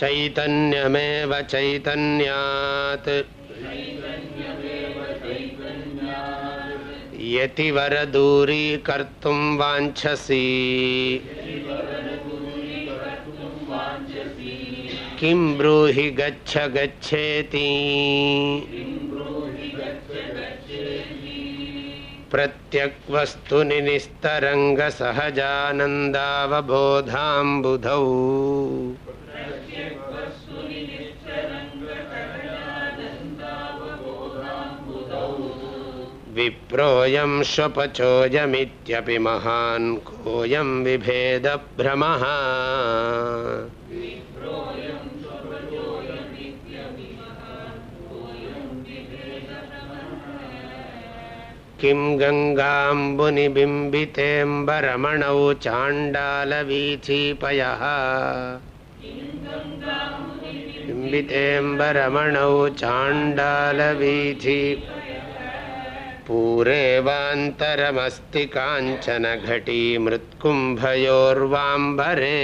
चैतन्यमेव चैतन्यात् यतिवरदूरीकर्तुं वाञ्छसि किं ब्रूहि गच्छ गच्छेति प्रत्यक्वस्तुनि निस्तरङ्गसहजानन्दावबोधाम्बुधौ विप्रोऽयं स्वपचोऽयमित्यपि महान् कोऽयं विभेदभ्रमः किं गङ्गाम्बुनिबिम्बितेऽम्बरमणौ चाण्डालवीथीपयः बिम्बितेऽम्बरमणौ चाण्डालवीथि पूरे वान्तरमस्ति काञ्चन घटी मृत्कुम्भयोर्वाम्बरे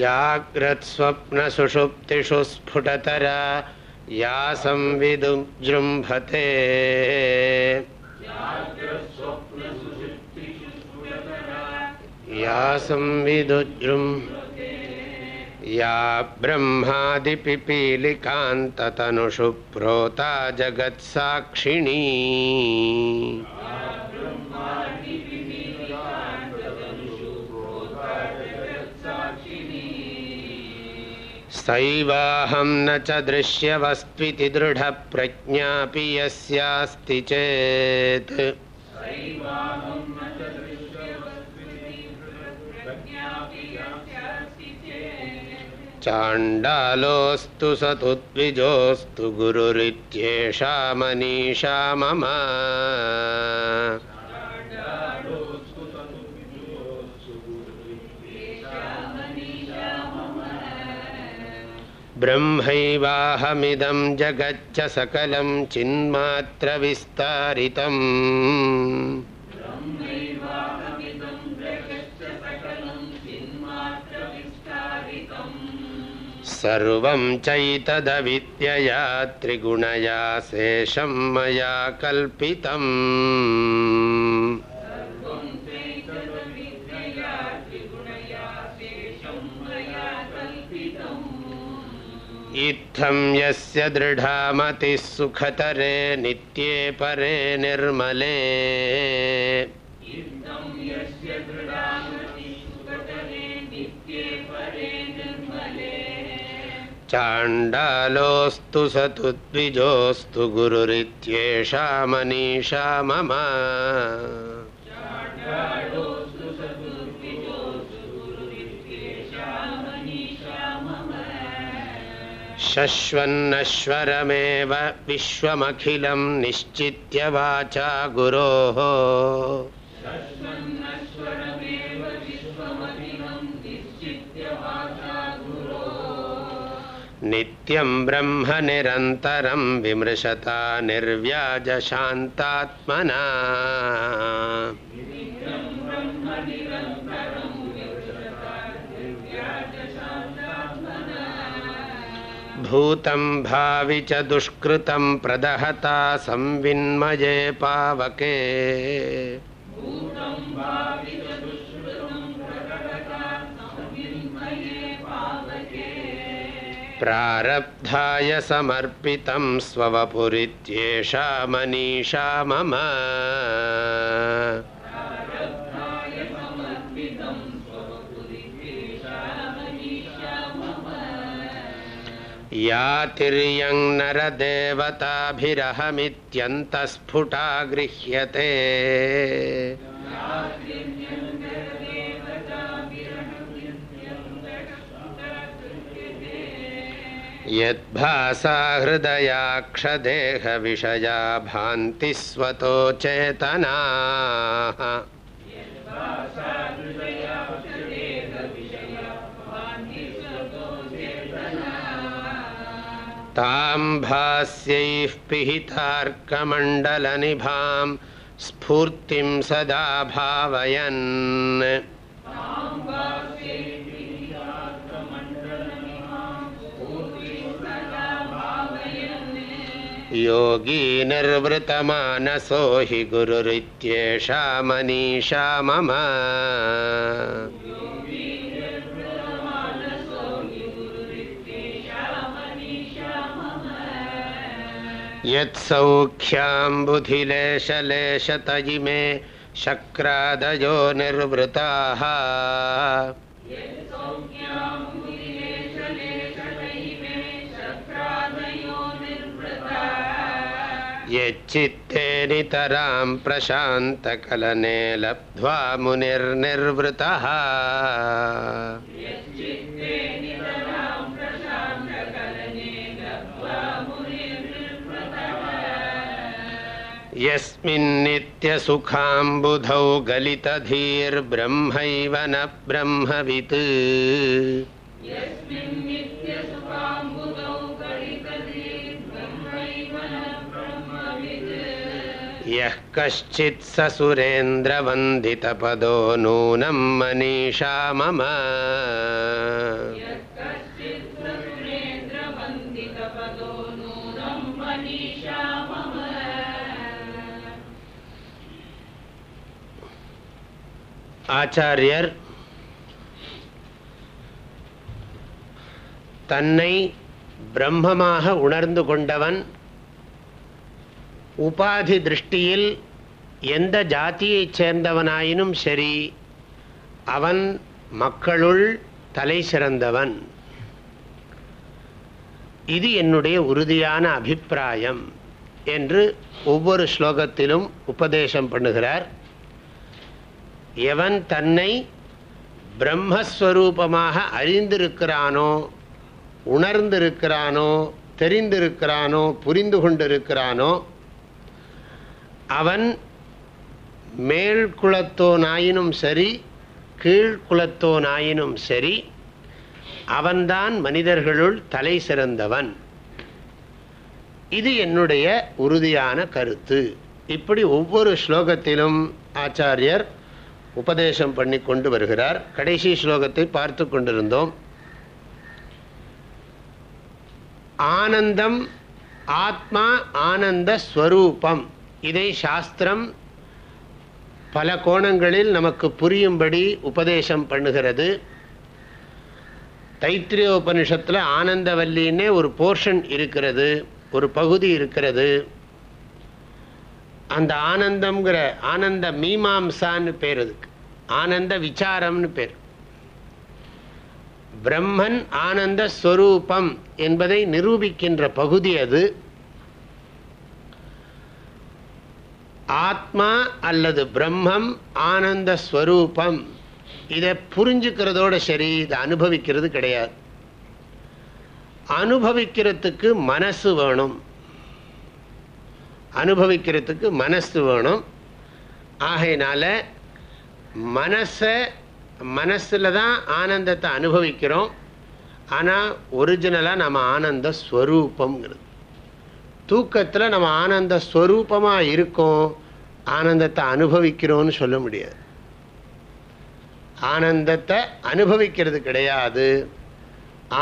जाग्रत्स्वप्नसुषुप्तिषु स्फुटतरा या संविदुजृम्भते या संविदुजृम् या ब्रह्मादिपिपीलिकान्ततनुषु प्रोता जगत्साक्षिणी। सैवाहं न च दृश्यवस्त्विति दृढप्रज्ञापि यस्यास्ति चेत्। चाण्डालोऽस्तु स तु द्विजोऽस्तु गुरुरित्येषा मनीषा मम। ब्रह्मैवाहमिदं जगच्च सकलं चिन्मात्रविस्तारितम्। सर्वं चैतदविद्यया त्रिगुणया शेषं मया कल्पितम्। इत्थं यस्य दृढामतिः सुखतरे नित्ये परे निर्मले चाण्डालोऽस्तु स तु द्विजोऽस्तु गुरुरित्येषा मनीषा मम। शश्वन्नश्वरमेव विश्वमखिलं निश्चित्य वाचा गुरोः। नित्यं ब्रह्म निरन्तरं विमृशता निर्व्याजशान्तात्मना भूतं भावि च दुष्कृतं प्रदहता संविन्मये पावके। प्रारब्धाय समर्पितं स्ववपुरित्येषा मनीषा मम या तिर्यं नरदेवताभिरहमित्यन्तस्फुटा गृह्यते यद्भासा हृदयाक्षदेहविषया भान्ति स्वतो चेतनाः। तां भास्यैः पिहितार्कमण्डलनिभां स्फूर्तिं सदा भावयन् योगी निर्वृतमानसो हि गुरुरित्येषा मनीषा मम यत्सौख्याम्बुधिलेशलेशतयि मे शक्रादयो निर्वृताः। यच्चित्ते नितरां प्रशान्तकलने लब्ध्वा मुनिर्निर्वृतः। यस्मिन्नित्यसुखाम्बुधौ गलितधीर्ब्रह्मैव न ब्रह्मवित् यः कश्चित् स सुरेन्द्रवन्दितपदो नूनं मनीषा मम ஆச்சாரியர் தன்னை பிரம்மமாக உணர்ந்து கொண்டவன் உபாதி திருஷ்டியில் எந்த ஜாதியைச் சேர்ந்தவனாயினும் சரி அவன் மக்களுள் தலை சிறந்தவன். இது என்னுடைய உறுதியான அபிப்பிராயம் என்று ஒவ்வொரு ஸ்லோகத்திலும் உபதேசம் பண்ணுகிறார். எவன் தன்னை பிரம்மஸ்வரூபமாக அறிந்திருக்கிறானோ உணர்ந்திருக்கிறானோ தெரிந்திருக்கிறானோ புரிந்து கொண்டிருக்கிறானோ அவன் மேல் குலத்தோனாயினும் சரி கீழ்குலத்தோனாயினும் சரி அவன்தான் மனிதர்களுள் தலை சிறந்தவன். இது என்னுடைய உறுதியான கருத்து. இப்படி ஒவ்வொரு ஸ்லோகத்திலும் ஆச்சாரியர் உபதேசம் பண்ணி கொண்டு வருகிறார். கடைசி ஸ்லோகத்தை பார்த்து கொண்டிருந்தோம். ஆனந்தம் ஆத்மா ஆனந்த ஸ்வரூபம். இதை சாஸ்திரம் பல கோணங்களில் நமக்கு புரியும்படி உபதேசம் பண்ணுகிறது. தைத்திரிய உபனிஷத்தில் ஆனந்தவல்லின்னே ஒரு போர்ஷன் இருக்கிறது ஒரு பகுதி இருக்கிறது. அந்த ஆனந்தம்ங்கிற ஆனந்த மீமாம்சான்னு பேர் அதுக்கு. ஆனந்த விசாரம்னு பேர். பிரம்மன் ஆனந்த ஸ்வரூபம் என்பதை நிரூபிக்கின்ற பகுதி அது. ஆத்மா அல்லது பிரம்மம் ஆனந்த ஸ்வரூபம். இதை புரிஞ்சுக்கிறதோட சரி இதை அனுபவிக்கிறது கிடையாது. அனுபவிக்கிறதுக்கு மனசு வேணும். அனுபவிக்கிறதுக்கு மனசு வேணும். ஆகையினால மனசை மனசில் தான் ஆனந்தத்தை அனுபவிக்கிறோம். ஆனால் ஒரிஜினலாக நம்ம ஆனந்த ஸ்வரூபங்கிறது தூக்கத்தில் நம்ம ஆனந்த ஸ்வரூபமாக இருக்கோம். ஆனந்தத்தை அனுபவிக்கிறோன்னு சொல்ல முடியாது. ஆனந்தத்தை அனுபவிக்கிறது கிடையாது.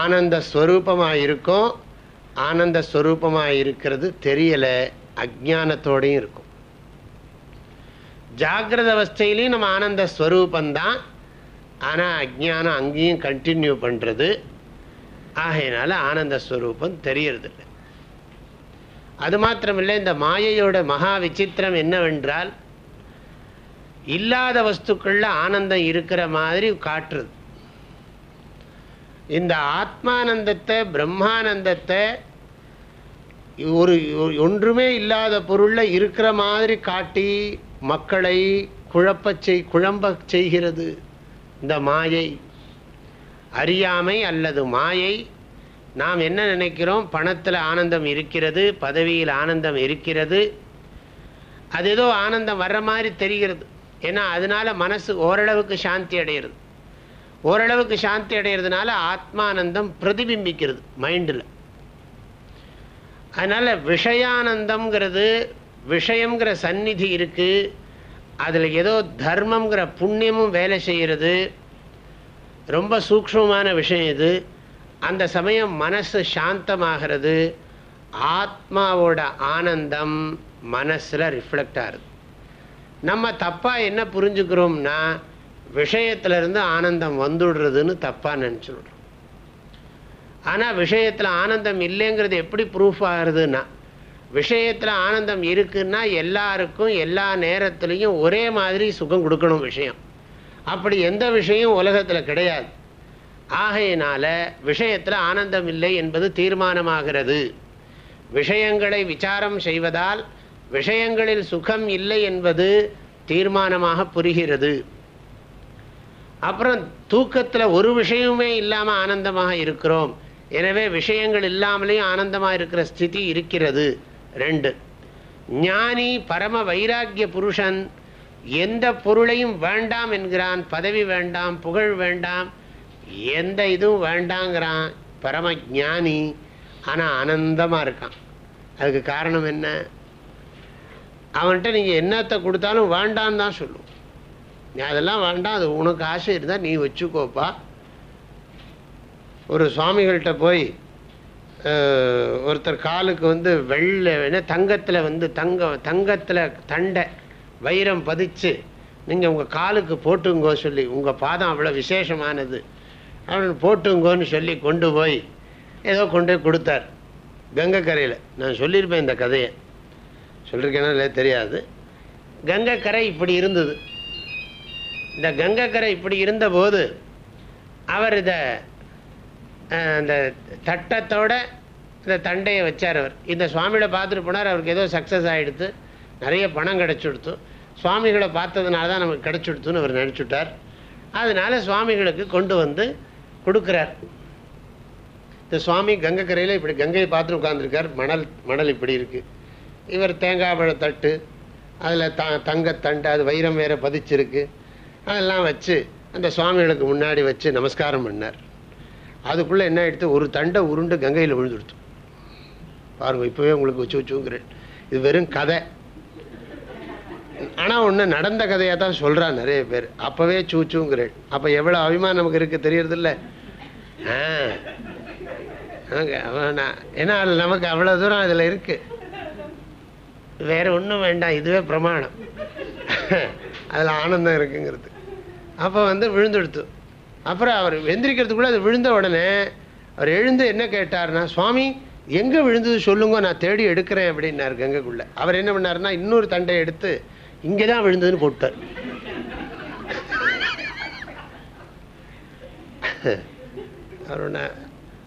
ஆனந்த ஸ்வரூபமாக இருக்கும் ஆனந்த ஸ்வரூபமாக இருக்கிறது தெரியலை அஜானத்தோடையும் இருக்கும். ஜாகிரத அவஸ்தையிலையும் நம்ம ஆனந்த ஸ்வரூபந்தான். ஆனால் அஜ்ஞானம் அங்கேயும் கண்டினியூ பண்ணுறது ஆகையினால ஆனந்த ஸ்வரூபம் தெரியறதில்லை. அது மாத்திரமில்லை இந்த மாயையோட மகா விசித்திரம் என்னவென்றால் இல்லாத வஸ்துக்களில் ஆனந்தம் இருக்கிற மாதிரி காட்டுறது. இந்த ஆத்மானந்தத்தை பிரம்மானந்தத்தை ஒரு ஒன்றுமே இல்லாத பொருளில் இருக்கிற மாதிரி காட்டி மக்களை குழப்ப செய் குழம்பச் செய்கிறது. இந்த மாயை அறியாமை அல்லது மாயை நாம் என்ன நினைக்கிறோம்? பணத்தில் ஆனந்தம் இருக்கிறது பதவியில் ஆனந்தம் இருக்கிறது. அது ஏதோ ஆனந்தம் வர்ற மாதிரி தெரிகிறது. ஏன்னா அதனால மனசு ஓரளவுக்கு சாந்தி அடைகிறது ஓரளவுக்கு சாந்தி அடைகிறதுனால ஆத்மானந்தம் பிரதிபிம்பிக்கிறது மைண்டில். அதனால் விஷயானந்தம்ங்கிறது விஷயங்கிற சந்நிதி இருக்குது அதில் ஏதோ தர்மங்கிற புண்ணியமும் வேலை செய்கிறது. ரொம்ப சூக்ஷ்மமான விஷயம் இது. அந்த சமயம் மனசு சாந்தமாகிறது. ஆத்மாவோட ஆனந்தம் மனசில் ரிஃப்ளெக்ட் ஆகுது. நம்ம தப்பாக என்ன புரிஞ்சுக்கிறோம்னா விஷயத்திலிருந்து ஆனந்தம் வந்துடுறதுன்னு தப்பாக நினச்சிடுறோம். ஆனால் விஷயத்தில் ஆனந்தம் இல்லைங்கிறது எப்படி ப்ரூஃப் ஆகுதுன்னா விஷயத்தில் ஆனந்தம் இருக்குன்னா எல்லாருக்கும் எல்லா நேரத்துலையும் ஒரே மாதிரி சுகம் கொடுக்கணும் விஷயம். அப்படி எந்த விஷயம் உலகத்தில் கிடையாது. ஆகையினால விஷயத்தில் ஆனந்தம் இல்லை என்பது தீர்மானமாகிறது. விஷயங்களை விசாரம் செய்வதால் விஷயங்களில் சுகம் இல்லை என்பது தீர்மானமாக புரிகிறது. அப்புறம் தூக்கத்தில் ஒரு விஷயமே இல்லாமல் ஆனந்தமாக இருக்கிறோம். எனவே விஷயங்கள் இல்லாமலேயும் ஆனந்தமாக இருக்கிற ஸ்திதி இருக்கிறது. ரெண்டு ஞானி பரம வைராக்கிய புருஷன் எந்த பொருளையும் வேண்டாம் என்கிறான். பதவி வேண்டாம் புகழ் வேண்டாம் எந்த இதுவும் வேண்டாங்கிறான். பரம ஞானி ஆனால் ஆனந்தமாக இருக்கான். அதுக்கு காரணம் என்ன? அவன்கிட்ட நீங்கள் என்னத்தை கொடுத்தாலும் வேண்டான்னு தான் சொல்லுவோம் நீ அதெல்லாம் வேண்டாம் அது உனக்கு ஆசை இருந்தால் நீ வச்சுக்கோப்பா. ஒரு சுவாமிகள்கிட்ட போய் ஒருத்தர் காலுக்கு வந்து வெள்ளை என்ன தங்கத்தில் வந்து தங்க தங்கத்தில் தண்டை வைரம் பதிச்சு நீங்கள் உங்கள் காலுக்கு போட்டுங்கோ சொல்லி உங்கள் பாதம் அவ்வளோ விசேஷமானது. அவன் போட்டுங்கோன்னு சொல்லி கொண்டு போய் ஏதோ கொண்டு போய் கொடுத்தார். கங்கைக்கரையில். நான் சொல்லியிருப்பேன் இந்த கதையை. சொல்லியிருக்கேனா இல்லை தெரியாது. கங்கைக்கரை இப்படி இருந்தது. இந்த கங்கைக்கரை இப்படி இருந்தபோது அவர் இதை அந்த தட்டத்தோட இந்த தண்டையை வச்சார் அவர். இந்த சுவாமியோட பார்த்துட்டு போனார். அவருக்கு ஏதோ சக்ஸஸ் ஆகிடுத்து நிறைய பணம் கிடச்சிடுத்து. சுவாமிகளை பார்த்ததுனால தான் நமக்கு கிடச்சிடுத்துன்னு அவர் நினச்சிட்டார். அதனால் சுவாமிகளுக்கு கொண்டு வந்து கொடுக்குறார். இந்த சுவாமி கங்கக்கரையில் இப்படி கங்கையை பார்த்துட்டு உட்காந்துருக்கார் மணல் மணல் இப்படி இருக்குது இவர் தேங்காய் பழ தட்டு அதில் த தங்கத்தண்டு அது வைரம் வேற பதிச்சிருக்கு. அதெல்லாம் வச்சு அந்த சுவாமிகளுக்கு முன்னாடி வச்சு நமஸ்காரம் பண்ணார். அதுக்குள்ளே என்ன ஆயிடுத்து ஒரு தண்டை உருண்டு கங்கையில் விழுந்துடுத்து. பாருங்கள் இப்போவே உங்களுக்கு வச்சு வச்சுங்கிறேன் இது வெறும் கதை. ஆனால் ஒன்று நடந்த கதையாக தான் சொல்கிறான் நிறைய பேர். அப்போவே சூச்சுங்கிறேன். அப்போ எவ்வளோ அபிமானம் நமக்கு இருக்குது தெரியறதில்ல. ஆ. ஏன்னா அதில் நமக்கு அவ்வளோ தூரம் அதில் இருக்குது வேற ஒன்றும் வேண்டாம் இதுவே பிரமாணம். அதில் ஆனந்தம் இருக்குங்கிறது. அப்போ வந்து விழுந்துடுத்து. அப்புறம் அவர் எந்திரிக்கிறதுக்குள்ளே அது விழுந்த உடனே அவர் எழுந்து என்ன கேட்டார்னா சுவாமி எங்கே விழுந்தது சொல்லுங்க நான் தேடி எடுக்கிறேன் அப்படின்னாரு கங்கைக்குள்ளே. அவர் என்ன பண்ணாருன்னா இன்னொரு தண்டை எடுத்து இங்கே தான் விழுந்ததுன்னு போட்டார்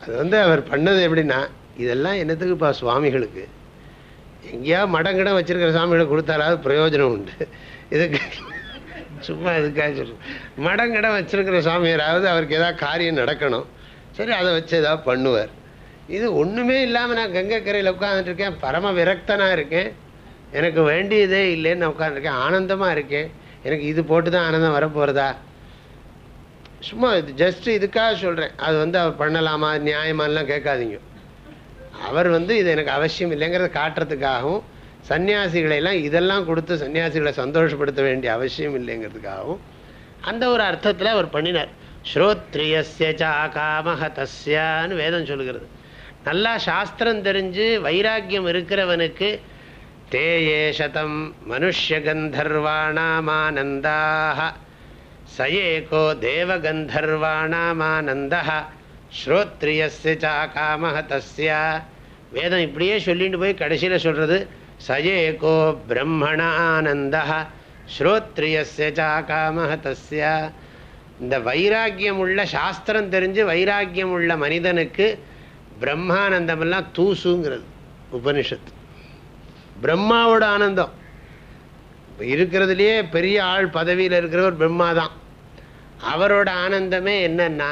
அது வந்து அவர் பண்ணது எப்படின்னா இதெல்லாம் என்னத்துக்குப்பா சுவாமிகளுக்கு? எங்கேயா மடங்கிடம் வச்சிருக்கிற சாமிகளை கொடுத்தாலாவது பிரயோஜனம் உண்டு. இதுக்கு சும்மா இதுக்காக சொல்லு. மடங்கிடம் வச்சிருக்கிற சாமியாராவது அவருக்கு ஏதாவது காரியம் நடக்கணும். சரி அதை வச்சு ஏதாவது பண்ணுவார். இது ஒன்றுமே இல்லாமல் நான் கங்கை கரையில் உட்காந்துட்டு இருக்கேன். பரம விரக்தனாக இருக்கேன். எனக்கு வேண்டியதே இல்லைன்னு உட்காந்துருக்கேன் ஆனந்தமாக இருக்கேன். எனக்கு இது போட்டு தான் ஆனந்தம் வரப்போகிறதா சும்மா இது ஜஸ்ட் இதுக்காக சொல்கிறேன் அது வந்து அவர் பண்ணலாமா நியாயமானலாம் கேட்காதீங்க. அவர் வந்து இது எனக்கு அவசியம் இல்லைங்கிறத காட்டுறதுக்காகவும் சன்னியாசிகளை எல்லாம் இதெல்லாம் கொடுத்து சன்னியாசிகளை சந்தோஷப்படுத்த வேண்டிய அவசியம் இல்லைங்கிறதுக்காகவும் அந்த ஒரு அர்த்தத்தில் அவர் பண்ணினார். ஸ்ரோத்ரியஸ்ய சாகாமஹ தஸ்யான்னு வேதம் சொல்லுகிறது. நல்லா சாஸ்திரம் தெரிஞ்சு வைராக்கியம் இருக்கிறவனுக்கு தேயே சதம் மனுஷ்ய கந்தர்வாணாமானந்தாக சயேகோ தேவகந்தர்வாணாமானந்தः ஸ்ரோத்ரியஸ்ய சாகாமஹ தஸ்ய வேதம் இப்படியே சொல்லிட்டு போய் கடைசியில் சொல்கிறது சயேகோ பிரம்மணானந்தः ஸ்ரோத்ரியஸ்ய சாகாமஹ தஸ்ய இந்த வைராக்கியம் உள்ள சாஸ்திரம் தெரிஞ்சு வைராக்கியம் உள்ள மனிதனுக்கு பிரம்மானந்தமெல்லாம் தூசுங்கிறது உபனிஷத்து. பிரம்மாவோட ஆனந்தம். இருக்கிறதுலையே பெரிய ஆள் பதவியில் இருக்கிறவர் பிரம்மா தான் அவரோட ஆனந்தமே என்னன்னா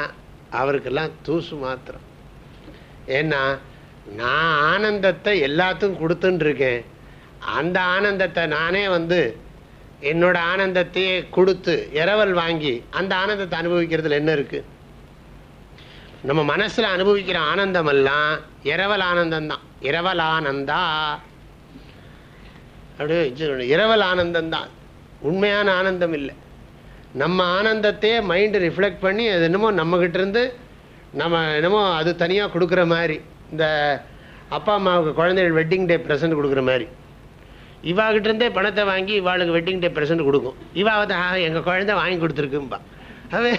அவருக்கெல்லாம் தூசு மாத்திரம். ஏன்னா நான் ஆனந்தத்தை எல்லாத்துக்கும் கொடுத்துட்டுருக்கேன் அந்த ஆனந்தத்தை நானே வந்து என்னோட ஆனந்தத்தையே கொடுத்து இரவல் வாங்கி அந்த ஆனந்தத்தை அனுபவிக்கிறதுல என்ன இருக்கு? நம்ம மனசில் அனுபவிக்கிற ஆனந்தமெல்லாம் இரவல் ஆனந்தம் தான் இரவல் ஆனந்தா அப்படியே இரவல் ஆனந்தம் தான் உண்மையான ஆனந்தம் இல்லை. நம்ம ஆனந்தத்தையே மைண்டு ரிஃப்ளெக்ட் பண்ணி அது என்னமோ நம்மக்கிட்ட இருந்து நம்ம என்னமோ அது தனியாக கொடுக்குற மாதிரி இந்த அப்பா அம்மாவுக்கு குழந்தைகள் வெட்டிங் டே ப்ரெசன்ட் கொடுக்குற மாதிரி. இவாகிட்ட இருந்தே பணத்தை வாங்கி இவாளுக்கு வெட்டிங் டே ப்ரெசன்ட் கொடுக்கும். இவாவது எங்கள் குழந்தை வாங்கி கொடுத்துருக்கும்பா. அது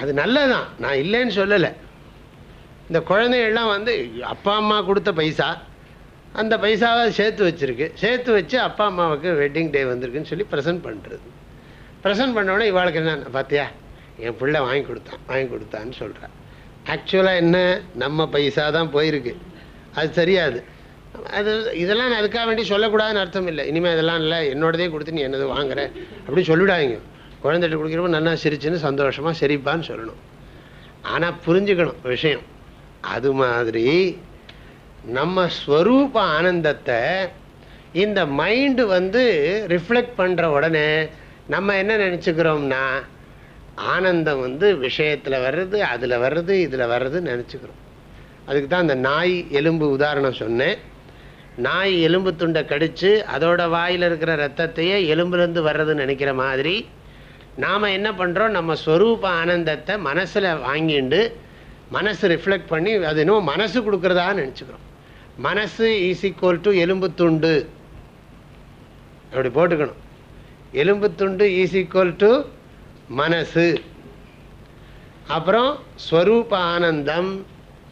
அது நல்லதான் நான் இல்லைன்னு சொல்லலை. இந்த குழந்தைகள்லாம் வந்து அப்பா அம்மா கொடுத்த பைசா அந்த பைசாவை சேர்த்து வச்சுருக்கு. சேர்த்து வச்சு அப்பா அம்மாவுக்கு வெட்டிங் டே வந்திருக்குன்னு சொல்லி ப்ரெசென்ட் பண்ணுறது ப்ரெசென்ட் பண்ணோடனே இவாளுக்கு என்ன பார்த்தியா என் பிள்ளை வாங்கி கொடுத்தான் வாங்கி கொடுத்தான்னு சொல்கிறான் ஆக்சுவலாக என்ன? நம்ம பைசா தான் போயிருக்கு. அது சரியாது. அது இதெல்லாம் நான் அதுக்காக வேண்டி சொல்லக்கூடாதுன்னு அர்த்தம் இல்லை. இனிமேல் இதெல்லாம் இல்லை. என்னோடதே கொடுத்து நீ என்னது வாங்குற? அப்படின்னு சொல்லிவிடாங்க குழந்தைகிட்ட கொடுக்குறப்ப நல்லா சிரிச்சுன்னு சந்தோஷமாக சரிப்பான்னு சொல்லணும். ஆனால் புரிஞ்சுக்கணும் விஷயம். அது மாதிரி நம்ம ஸ்வரூப ஆனந்தத்தை இந்த மைண்டு வந்து ரிஃப்ளெக்ட் பண்ணுற உடனே நம்ம என்ன நினச்சிக்கிறோம்னா ஆனந்தம் வந்து விஷயத்தில் வர்றது அதில் வர்றது இதில் வர்றதுன்னு நினச்சிக்கிறோம். அதுக்கு தான் அந்த நாய் எலும்பு உதாரணம் சொன்னேன். நாய் எலும்பு துண்டை கடித்து அதோட வாயில் இருக்கிற ரத்தத்தையே எலும்புலேருந்து வர்றதுன்னு நினைக்கிற மாதிரி நாம் என்ன பண்ணுறோம் நம்ம ஸ்வரூப ஆனந்தத்தை மனசில் வாங்கிண்டு மனசு ரிஃப்ளெக்ட் பண்ணி அது இன்னும் மனசு கொடுக்குறதா நினச்சிக்கிறோம். மனசு ஈஸ் ஈக்குவல் டு எலும்பு துண்டு. அப்படி போட்டுக்கணும். எலும்பு துண்டு ஈஸ் ஈக்குவல் டு மனசு. அப்புறம் ஸ்வரூப ஆனந்தம்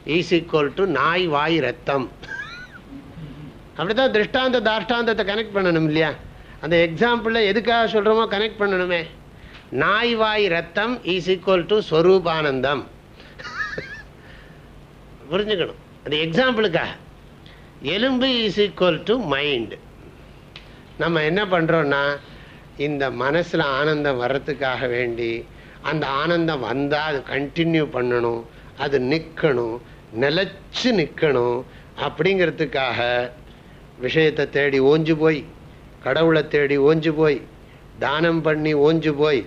ஈஸ் ஈக்குவல் டு நாய் வாய் ரத்தம். அப்படிதான் திருஷ்டாந்த தாஷ்டாந்தத்தை கனெக்ட் பண்ணணும் இல்லையா? அந்த எக்ஸாம்பிளில் எதுக்காக சொல்கிறோமோ கனெக்ட் பண்ணணுமே. நாய் வாய் ரத்தம் ஈஸ் ஈக்குவல் டு ஸ்வரூபானந்தம் புரிஞ்சுக்கணும். அந்த எக்ஸாம்பிளுக்காக எலும்பு இஸ் ஈக்குவல் டு மைண்டு நம்ம என்ன பண்ணுறோன்னா இந்த மனசில் ஆனந்தம் வர்றதுக்காக வேண்டி அந்த ஆனந்தம் வந்தால் அது கண்டினியூ பண்ணணும் அது நிற்கணும் நிலச்சி நிற்கணும் அப்படிங்கிறதுக்காக விஷயத்தை தேடி ஓஞ்சு போய் கடவுளை தேடி ஓஞ்சு போய் தானம் பண்ணி ஓஞ்சு போய்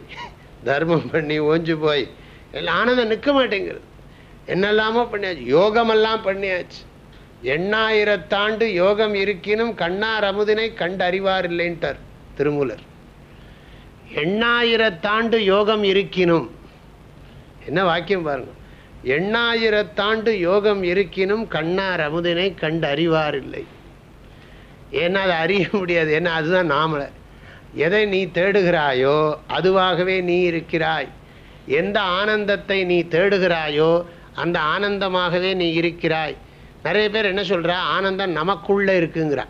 தர்மம் பண்ணி ஓஞ்சு போய் எல்லாம் ஆனந்தம் நிற்க மாட்டேங்கிறது என்னெல்லாமோ பண்ணியாச்சு. யோகமெல்லாம் பண்ணியாச்சு. எண்ணாயிரத்தாண்டு யோகம் இருக்கினும் கண்ணார் அமுதினை கண்டறிவார் இல்லைன்ட்டார் திருமூலர். எண்ணாயிரத்தாண்டு யோகம் இருக்கினும் என்ன வாக்கியம் பாருங்க. எண்ணாயிரத்தாண்டு யோகம் இருக்கினும் கண்ணார் அமுதினை கண்டு அறிவார் இல்லை ஏன்னா அதை அறிய முடியாது. ஏன்னா அதுதான் நாமளை எதை நீ தேடுகிறாயோ அதுவாகவே நீ இருக்கிறாய். எந்த ஆனந்தத்தை நீ தேடுகிறாயோ அந்த ஆனந்தமாகவே நீ இருக்கிறாய். நிறைய பேர் என்ன சொல்றா? ஆனந்தம் நமக்குள்ள இருக்குங்கிறா.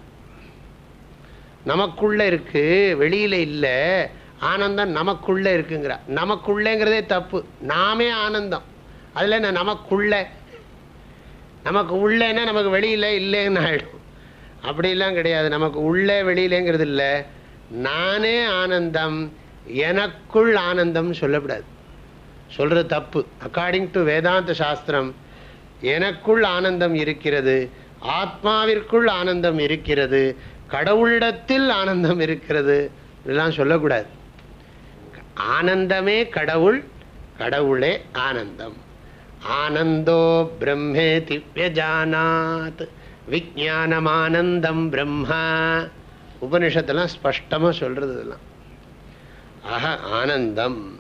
நமக்குள்ள இருக்கு வெளியில இல்லை. ஆனந்தம் நமக்குள்ள இருக்குங்கிறா. நமக்குள்ளேங்கிறதே தப்பு. நாமே ஆனந்தம். அதுல என்ன? நமக்குள்ள. நமக்கு உள்ளேன்னா நமக்கு வெளியில இல்லைன்னு ஆயிடும். அப்படிலாம் கிடையாது. நமக்கு உள்ளே வெளியிலேங்கிறது இல்லை. நானே ஆனந்தம். எனக்குள் ஆனந்தம் சொல்லக்கூடாது சொல்கிறது தப்பு. அக்கார்டிங் டு வேதாந்த சாஸ்திரம் எனக்குள் ஆனந்தம் இருக்கிறது ஆத்மாவிற்குள் ஆனந்தம் இருக்கிறது கடவுளிடத்தில் ஆனந்தம் இருக்கிறது இதெல்லாம் சொல்லக்கூடாது. ஆனந்தமே கடவுள் கடவுளே ஆனந்தம். ஆனந்தோ பிரம்மே திவ்யஜானாத் விஜானமானந்தம் பிரம்மா. உபனிஷத்தெல்லாம் ஸ்பஷ்டமாக சொல்கிறது இதெல்லாம். ஆக ஆனந்தம்.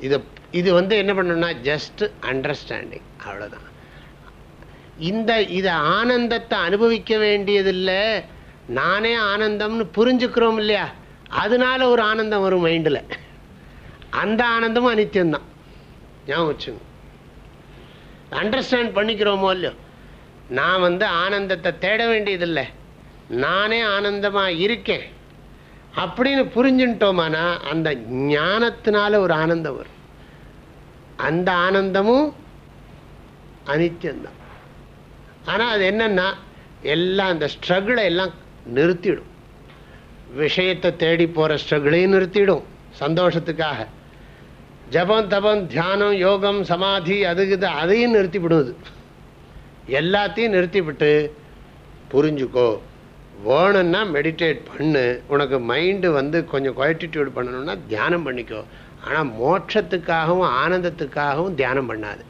இதை இது வந்து என்ன பண்ணணும்னா ஜஸ்ட் அண்டர்ஸ்டாண்டிங் அவ்வளோதான் இந்த இதை ஆனந்தத்தை அனுபவிக்க வேண்டியதில்லை. நானே ஆனந்தம்னு புரிஞ்சுக்கிறோம் இல்லையா? அதனால ஒரு ஆனந்தம் வரும் மைண்டில் அந்த ஆனந்தமும் அனித்தியம்தான். ஞாபகம் வச்சுங்க. அண்டர்ஸ்டாண்ட் பண்ணிக்கிறோமோ இல்லையோ? நான் வந்து ஆனந்தத்தை தேட வேண்டியதில்லை. நானே ஆனந்தமாக இருக்கேன். அப்படின்னு புரிஞ்சுட்டோமானா அந்த ஞானத்தினால ஒரு ஆனந்தம் வரும். அந்த ஆனந்தமும் அனித்தியம்தான். ஆனால் அது என்னன்னா எல்லாம் அந்த ஸ்ட்ரகிளை எல்லாம் நிறுத்திடும். விஷயத்தை தேடி போகிற ஸ்ட்ரகிளையும் நிறுத்திடும் சந்தோஷத்துக்காக. ஜபம் தபம் தியானம் யோகம் சமாதி அது இது அதையும் நிறுத்திவிடுவது எல்லாத்தையும் நிறுத்திவிட்டு புரிஞ்சுக்கோ வேணும்னா மெடிடேட் பண்ணு. உனக்கு மைண்டு வந்து கொஞ்சம் குவாட்டிடியூட் பண்ணணும்னா தியானம் பண்ணிக்கோ. ஆனால் மோட்சத்துக்காகவும் ஆனந்தத்துக்காகவும் தியானம் பண்ணாது.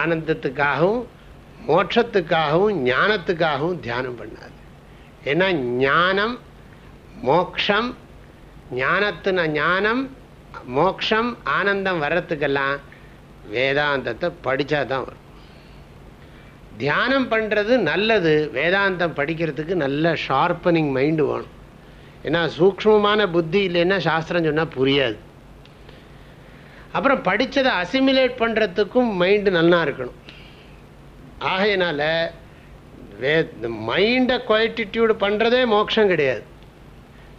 ஆனந்தத்துக்காகவும் மோட்சத்துக்காகவும் ஞானத்துக்காகவும் தியானம் பண்ணாது. ஏன்னா ஞானம் மோக்ஷம் ஞானத்துன ஞானம் மோக்ஷம் ஆனந்தம் வர்றதுக்கெல்லாம் வேதாந்தத்தை படித்தா தான் வரும். தியானம் பண்ணுறது நல்லது வேதாந்தம் படிக்கிறதுக்கு நல்ல ஷார்ப்பனிங் மைண்டு வேணும். ஏன்னா சூக்ஷ்மமான புத்தி இல்லைன்னா சாஸ்திரம் சொன்னால் புரியாது. அப்புறம் படித்ததை அசிமுலேட் பண்ணுறதுக்கும் மைண்டு நல்லா இருக்கணும். ஆகையினால வே மைண்டை குவாட்டிடியூடு பண்ணுறதே மோட்சம் கிடையாது.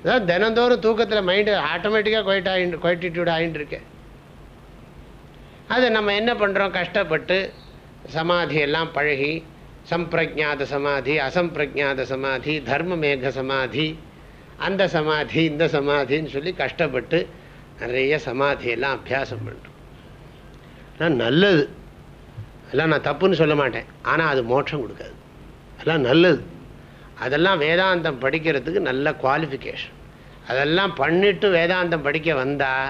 அதான் தினந்தோறும் தூக்கத்தில் மைண்டு ஆட்டோமேட்டிக்காக குவைட் ஆகிட்டு குவைட்டிடியூட் ஆகிட்டு இருக்கேன். அது நம்ம என்ன பண்ணுறோம் கஷ்டப்பட்டு சமாதியெல்லாம் பழகி சம்பிரஜாத சமாதி அசம்பிரஜாத சமாதி தர்ம மேக சமாதி அந்த சமாதி இந்த சமாதின்னு சொல்லி கஷ்டப்பட்டு நிறைய சமாதியெல்லாம் அபியாசம் பண்ணுறோம் ஆனால் நல்லது. அதெல்லாம் நான் தப்புன்னு சொல்ல மாட்டேன். ஆனால் அது மோட்சம் கொடுக்காது. அதெல்லாம் நல்லது. அதெல்லாம் வேதாந்தம் படிக்கிறதுக்கு நல்ல குவாலிஃபிகேஷன் அதெல்லாம் பண்ணிட்டு வேதாந்தம் படிக்க வந்தால்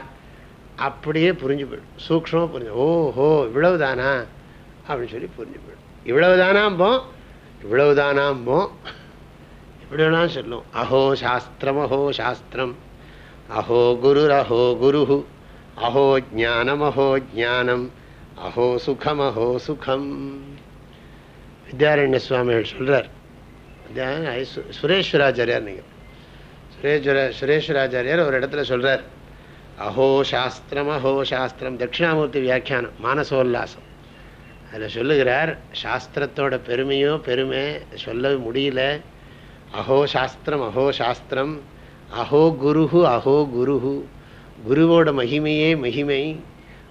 அப்படியே புரிஞ்சு போயிடும். சூக்ஷமாக புரிஞ்சு ஓஹோ இவ்வளவுதானா? அப்படின்னு சொல்லி புரிஞ்சு போயிடும். இவ்வளவுதானாம்போம் இவ்வளவுதானாம்போம் இப்படி வேணாலும் சொல்லும். அஹோ சாஸ்திரம் அஹோ சாஸ்திரம். அஹோ குரு அஹோ குரு அஹோ ஜானம் அஹோ ஜானம் அஹோ சுகம் அஹோ சுகம். வித்யாரண்ய சுவாமிகள் சொல்கிறார் சுரேஸ்வராச்சாரியார் நீங்கள் சுரேஸ்வர சுரேஸ்வராச்சாரியார் ஒரு இடத்துல சொல்கிறார் அஹோ சாஸ்திரம் அஹோ சாஸ்திரம். தட்சிணாமூர்த்தி வியாக்கியானம் மானசோல்லாசம். அதில் சொல்லுகிறார் சாஸ்திரத்தோட பெருமையோ பெருமை சொல்ல முடியல. அஹோ சாஸ்திரம் அஹோ சாஸ்திரம். அஹோ குருஹு அஹோ குருஹு. குருவோட மகிமையே மகிமை.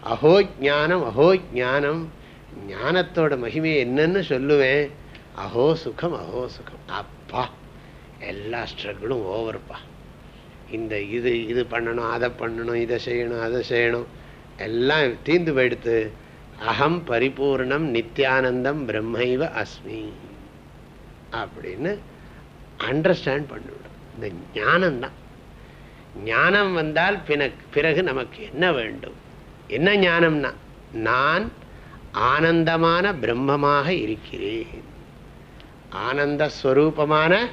அஹோ ஜானம் அஹோ ஜானம் ஞானத்தோட மகிமையை என்னன்னு சொல்லுவேன். அஹோ சுகம் அஹோ சுகம். அப்பா எல்லா ஸ்ட்ரகிளும் ஓவர்ப்பா இந்த இது இது பண்ணணும் அதை பண்ணணும் இதை செய்யணும் அதை செய்யணும். எல்லாம் தீந்து போயிடுத்து. அகம் பரிபூர்ணம் நித்யானந்தம் பிரம்மைவ அஸ்மி. அப்படின்னு அண்டர்ஸ்டாண்ட் பண்ணிவிடும் இந்த ஞானம்தான். ஞானம் வந்தால் பின பிறகு நமக்கு என்ன வேண்டும்? என்ன ஞானம்னா நான் ஆனந்தமான பிரம்மமாக இருக்கிறேன். ஆனந்த ஸ்வரூபமான